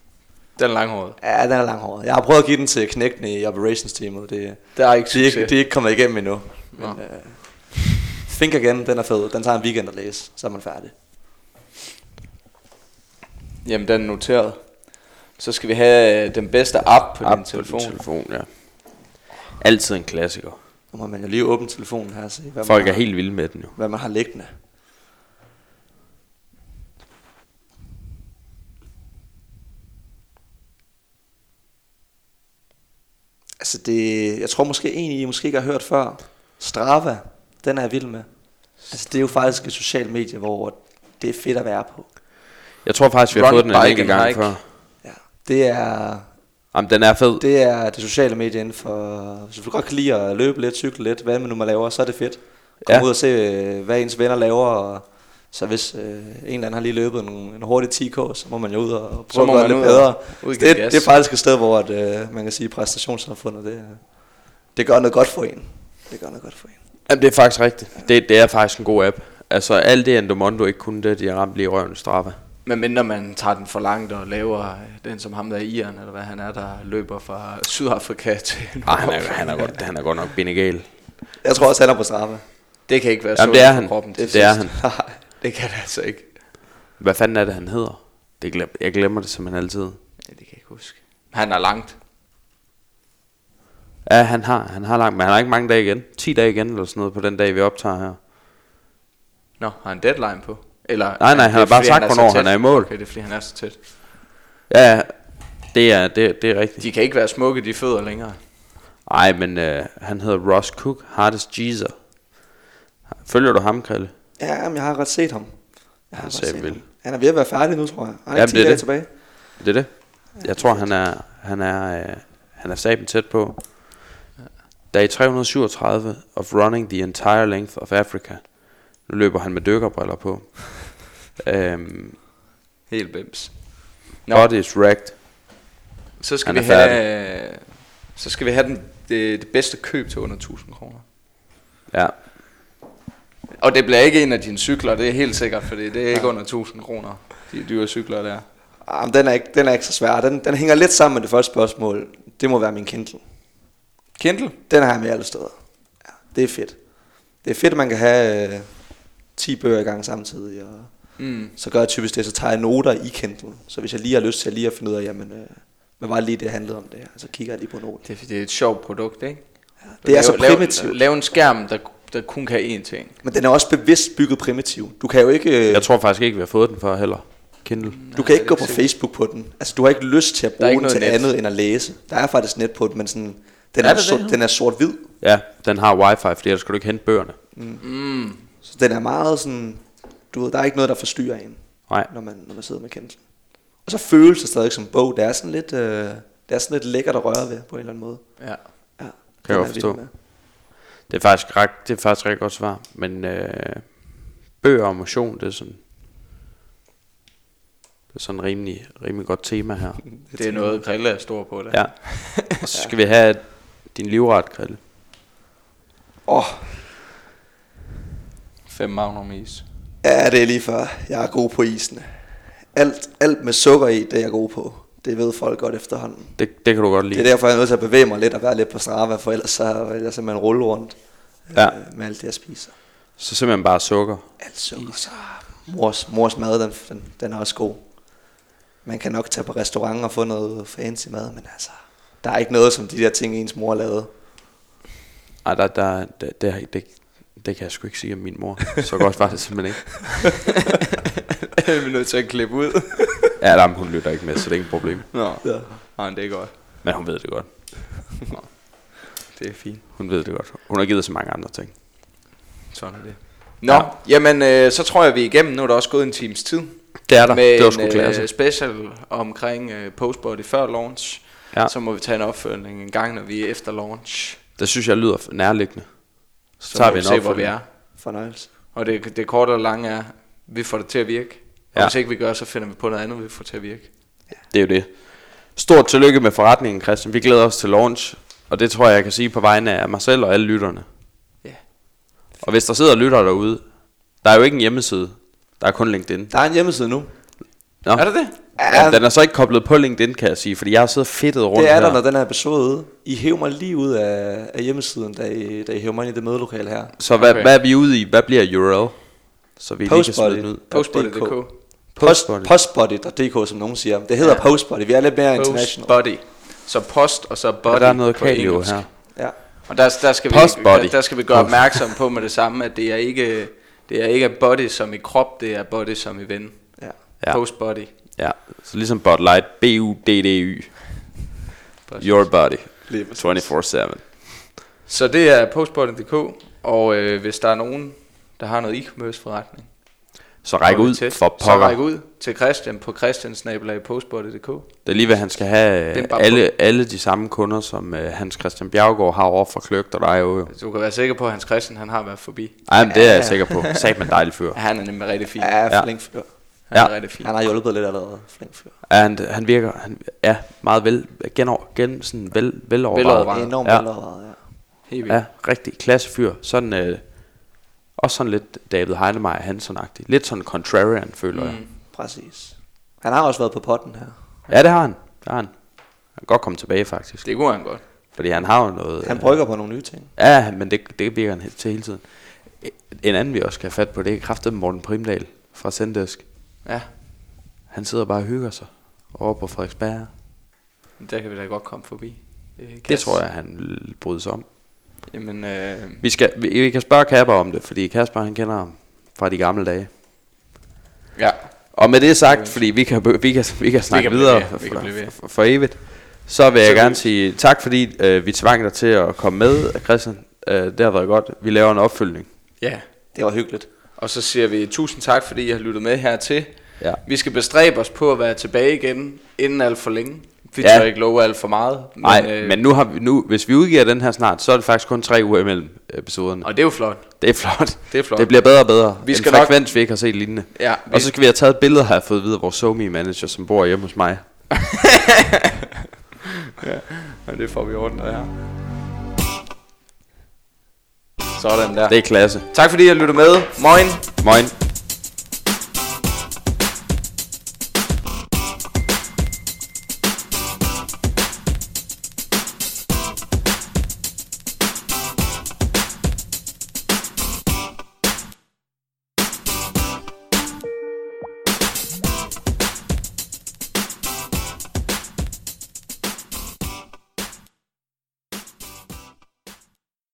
Den langhårede. Ja, den er langhåret. Jeg har prøvet at give den til knægtene i operations-teamet. Det, Der er ikke de, er ikke, succes. de er ikke kommet igennem endnu. Men, Nå. øh, Think Again, den er fed. Den tager en weekend at læse, så er man færdig. Jamen, den er noteret. Så skal vi have øh, den bedste app på App din telefon. På din telefon, ja. Altid en klassiker. Nu må man jo lige åbne telefonen her og se, hvad, Folk man er har, helt vilde med den jo. hvad man har liggende. Altså det, jeg tror måske en, I måske ikke har hørt før. Strava, den er jeg vild med. Altså det er jo faktisk et socialt medie, hvor det er fedt at være på. Jeg tror faktisk, vi har Run, fået den en enkelt gang før. Det er, Jamen, den er fed. det er det sociale medie inden for... Hvis du godt kan lide at løbe lidt, cykle lidt, hvad man nu må lave, så er det fedt. Kom Ja. ud og se, øh, hvad ens venner laver, og så hvis øh, en eller anden har lige løbet en, en hurtig 10K, så må man jo ud og prøve at gøre man det lidt bedre. det, gas. det er faktisk et sted, hvor at, øh, man kan sige, at præstationssamfundet, det, det gør noget godt for en. Det gør noget godt for en. Jamen, det er faktisk rigtigt. Det, det er faktisk en god app. Altså, alt det Endomondo ikke kunne det, de har ramt lige i røven i Strava. Men mindre man tager den for langt og laver den som ham der er Iren, eller hvad han er, der løber fra Sydafrika til Nej, han er, han, er godt, han er godt nok benegal. Jeg tror også, han er på straffe. Det kan ikke være Jamen, det er han. kroppen. Det, det er han. Nej. Det kan det altså ikke. Hvad fanden er det, han hedder? Det glem, jeg glemmer det simpelthen altid. Ja, det kan jeg ikke huske. Han er langt. Ja, han har, han har langt, men han har ikke mange dage igen. 10 dage igen, eller sådan noget, på den dag, vi optager her. Nå, har han deadline på? Eller, Nej, nej, han har bare sagt, hvornår han er i mål. Okay, det er fordi, han er så tæt. Ja, det er, det, det er rigtigt. De kan ikke være smukke, de fødder længere. Nej, men øh, han hedder Ross Cook, Hardest Jeezer. Følger du ham, Krille? Ja, men jeg har ret set ham. Jeg har Han ret ser set ham. Han er ved at være færdig nu, tror jeg. Han er Jamen, ikke 10 det er dage det. tilbage. Det er det. Jeg tror, han er, han er, øh, han er saben tæt på. Dag 337 of running the entire length of Africa. Nu løber han med dykkerbriller på. Um, Helt bims. Nå. body is wrecked. Så skal vi er have, så skal vi have den, det, det bedste køb til under 1000 kroner. Ja, Og det bliver ikke en af dine cykler, det er helt sikkert, fordi det er ikke under 1000 kroner, de dyre cykler der. Ah, men den, er ikke, den er ikke så svær. Den, den hænger lidt sammen med det første spørgsmål. Det må være min Kindle. Kindle? Den har jeg med alle steder. Ja, det er fedt. Det er fedt, at man kan have øh, 10 bøger i gang samtidig. Og Mm. så gør jeg typisk det, så tager jeg noter i Kindle. Så hvis jeg lige har lyst til at lige at finde ud af, jamen, øh, hvad var det lige, det handlede om det her, så kigger jeg lige på noten. Det, er- det er et sjovt produkt, ikke? Det er så lav- primitivt. Lav en skærm, der, der kun kan én ting. Men den er også bevidst bygget primitiv. Du kan jo ikke, øh, jeg tror faktisk ikke, vi har fået den før heller. Kindle. du kan ikke gå på sikkert. Facebook på den. Altså, du har ikke lyst til at bruge den til net. andet end at læse. Der er faktisk net på den, men sådan, den Er er, det? den er sort-hvid. Ja, den har wifi, fordi ellers skal du ikke hente bøgerne. Mm. Så den er meget sådan, du ved, der er ikke noget, der forstyrrer en, Nej. når man, når man sidder med Kindle. Og så føles det stadig som bog. Det er sådan lidt, øh, det er sådan lidt lækkert at røre ved, på en eller anden måde. Ja. Ja, Kan jeg er forstå. med. Det er faktisk ret, det er faktisk rigtig godt svar. Men øh, bøger og motion, det er sådan... Det er sådan en rimelig, rimelig godt tema her. Det er noget, Grille er stor på det. Ja. Og så skal vi have din livret, Krille. Åh, oh, Fem magnum is. Ja, det er lige før. Jeg er god på isene. Alt, alt med sukker i, det er jeg god på. Det ved folk godt efterhånden. Det, det kan du godt Det lide. er derfor, jeg er nødt til at bevæge mig lidt og være lidt på Strava, for ellers så vil jeg simpelthen rulle rundt Ja. øh, med alt det, jeg spiser. Så simpelthen bare sukker. Alt sukker. Så mors, mors mad, den, den, den er også god. Man kan nok tage på restaurant og få noget fancy mad, men altså, der er ikke noget som de der ting, ens mor lavede. Ej, der, der, det, det, det, det kan jeg sgu ikke sige om min mor. Så godt var det simpelthen ikke. er vi nødt til at klippe ud. Ja, der, hun lytter ikke med, så det er ikke et problem. Nå, Ja. Nej, det er godt. Men hun ved det godt. Det er fint. Hun ved det godt. Hun har givet så mange andre ting. Sådan er det. Nå, ja. jamen øh, så tror jeg, vi er igennem. Nu er der også gået en times tid. Det er der. Med det var sgu klasse. øh, special omkring øh, postbody før launch. Ja. Så må vi tage en opfølgning en gang, når vi er efter launch. Det synes jeg lyder nærliggende. Så, Så tager vi vi se, hvor vi er. Fornøjelse. Og det, det korte og lange er, vi får det til at virke. Og Ja. ja. hvis ikke vi gør, så finder vi på noget andet, vi får til at virke. Det er jo det. Stort tillykke med forretningen, Christian. Vi glæder os til launch. Og det tror jeg, jeg kan sige på vegne af mig selv og alle lytterne. Ja. Og hvis der sidder lyttere derude, der er jo ikke en hjemmeside. Der er kun LinkedIn. Der er en hjemmeside nu. Nå. Er det det? Ja, den er så ikke koblet på LinkedIn, kan jeg sige, fordi jeg har siddet fedtet rundt Det er der, når den her episode er ude. I hæver mig lige ud af, af hjemmesiden, da I, da I hæver mig ind i det mødelokale her. Så hvad, Okay. hvad er vi ude i? Hvad bliver URL? Så vi lige kan smide den ud. Postbody. Postbody.dk Post, postbody.dk, som nogen siger. Det hedder ja. Postbody. Vi er lidt mere international. Postbody. Så post og så body Ja, der er noget på kalio engelsk. her. Ja. Og der, der, skal vi, Postbody. der, der skal vi gøre opmærksom på med det samme, at det er ikke, det er ikke body som i krop, det er body som i ven. Ja. Postbody. Ja, så ligesom Bud Light. B-U-D-D-Y. Your body. Lige præcis. 24-7. Så det er postbody.dk, og øh, hvis der er nogen, der har noget e-commerce forretning, Så ræk ud til. for Så ræk pokker. ud til Christian på christiansnabelag.postbody.dk. Det er lige hvad han skal have alle, alle de samme kunder, som øh, Hans Christian Bjergård har over for Kløgt og dig jo. Du kan være sikker på, at Hans Christian han har været forbi. Ej, men det er jeg Ja. sikker på. Sat med dejlig fyr. Ja, han er nemlig rigtig fin. Ja, Ja. flink fyr. Han er Ja. rigtig fin. Han har hjulpet lidt allerede. Flink fyr. Ja, han, han virker han er meget vel, gen, gen sådan vel, velovervejet. Velovervejet. Enormt Ja. ja. velovervejet, ja. Helt vildt. Ja, rigtig klasse fyr. Sådan, øh, også sådan lidt David Heinemeier Hansen-agtig. Lidt sådan contrarian, føler jeg. Mm. Præcis. Han har også været på potten her. Ja, det har han. Det har han. Han kan godt komme tilbage, faktisk. Det kunne han godt. Fordi han har jo noget... Han øh, brygger på nogle nye ting. Ja, men det, det virker han til hele tiden. En anden, vi også skal have fat på, det er kraftet Morten Primdal fra Sendesk. Ja, Han sidder bare og hygger sig over på Frederiksberg. der kan vi da godt komme forbi. Øh, Det tror jeg, han vil bryde sig om. Jamen, øh, Vi, skal, vi, vi kan spørge Kasper om det, fordi Kasper han kender ham fra de gamle dage. ja. Og med det sagt, fordi vi kan, vi kan, vi kan snakke kan blive videre for, vi kan ved. for, for evigt, så vil jeg Så gerne vi- sige tak, fordi øh, vi tvang dig til at komme med, Christian. Øh, det har været godt. Vi laver en opfølgning. ja. Det var hyggeligt. Og så siger vi tusind tak, fordi I har lyttet med hertil. Ja. Vi skal bestræbe os på at være tilbage igen, inden alt for længe. Vi Ja. tør ikke love alt for meget. Men, Nej, men, øh, men nu har vi, nu, hvis vi udgiver den her snart, så er det faktisk kun tre uger imellem episoderne. Og det er jo flot. Det er flot. Det er flot. Det bliver bedre og bedre. Vi en skal nok- frekvens, vi ikke har set lignende. Ja, vi, Og så skal vi have taget et billede, har jeg fået videre af vores SoMe manager, som bor hjemme hos mig. ja, det får vi ordnet her. Sådan der. Det er klasse. Tak fordi I har lyttet med. Moin. Moin.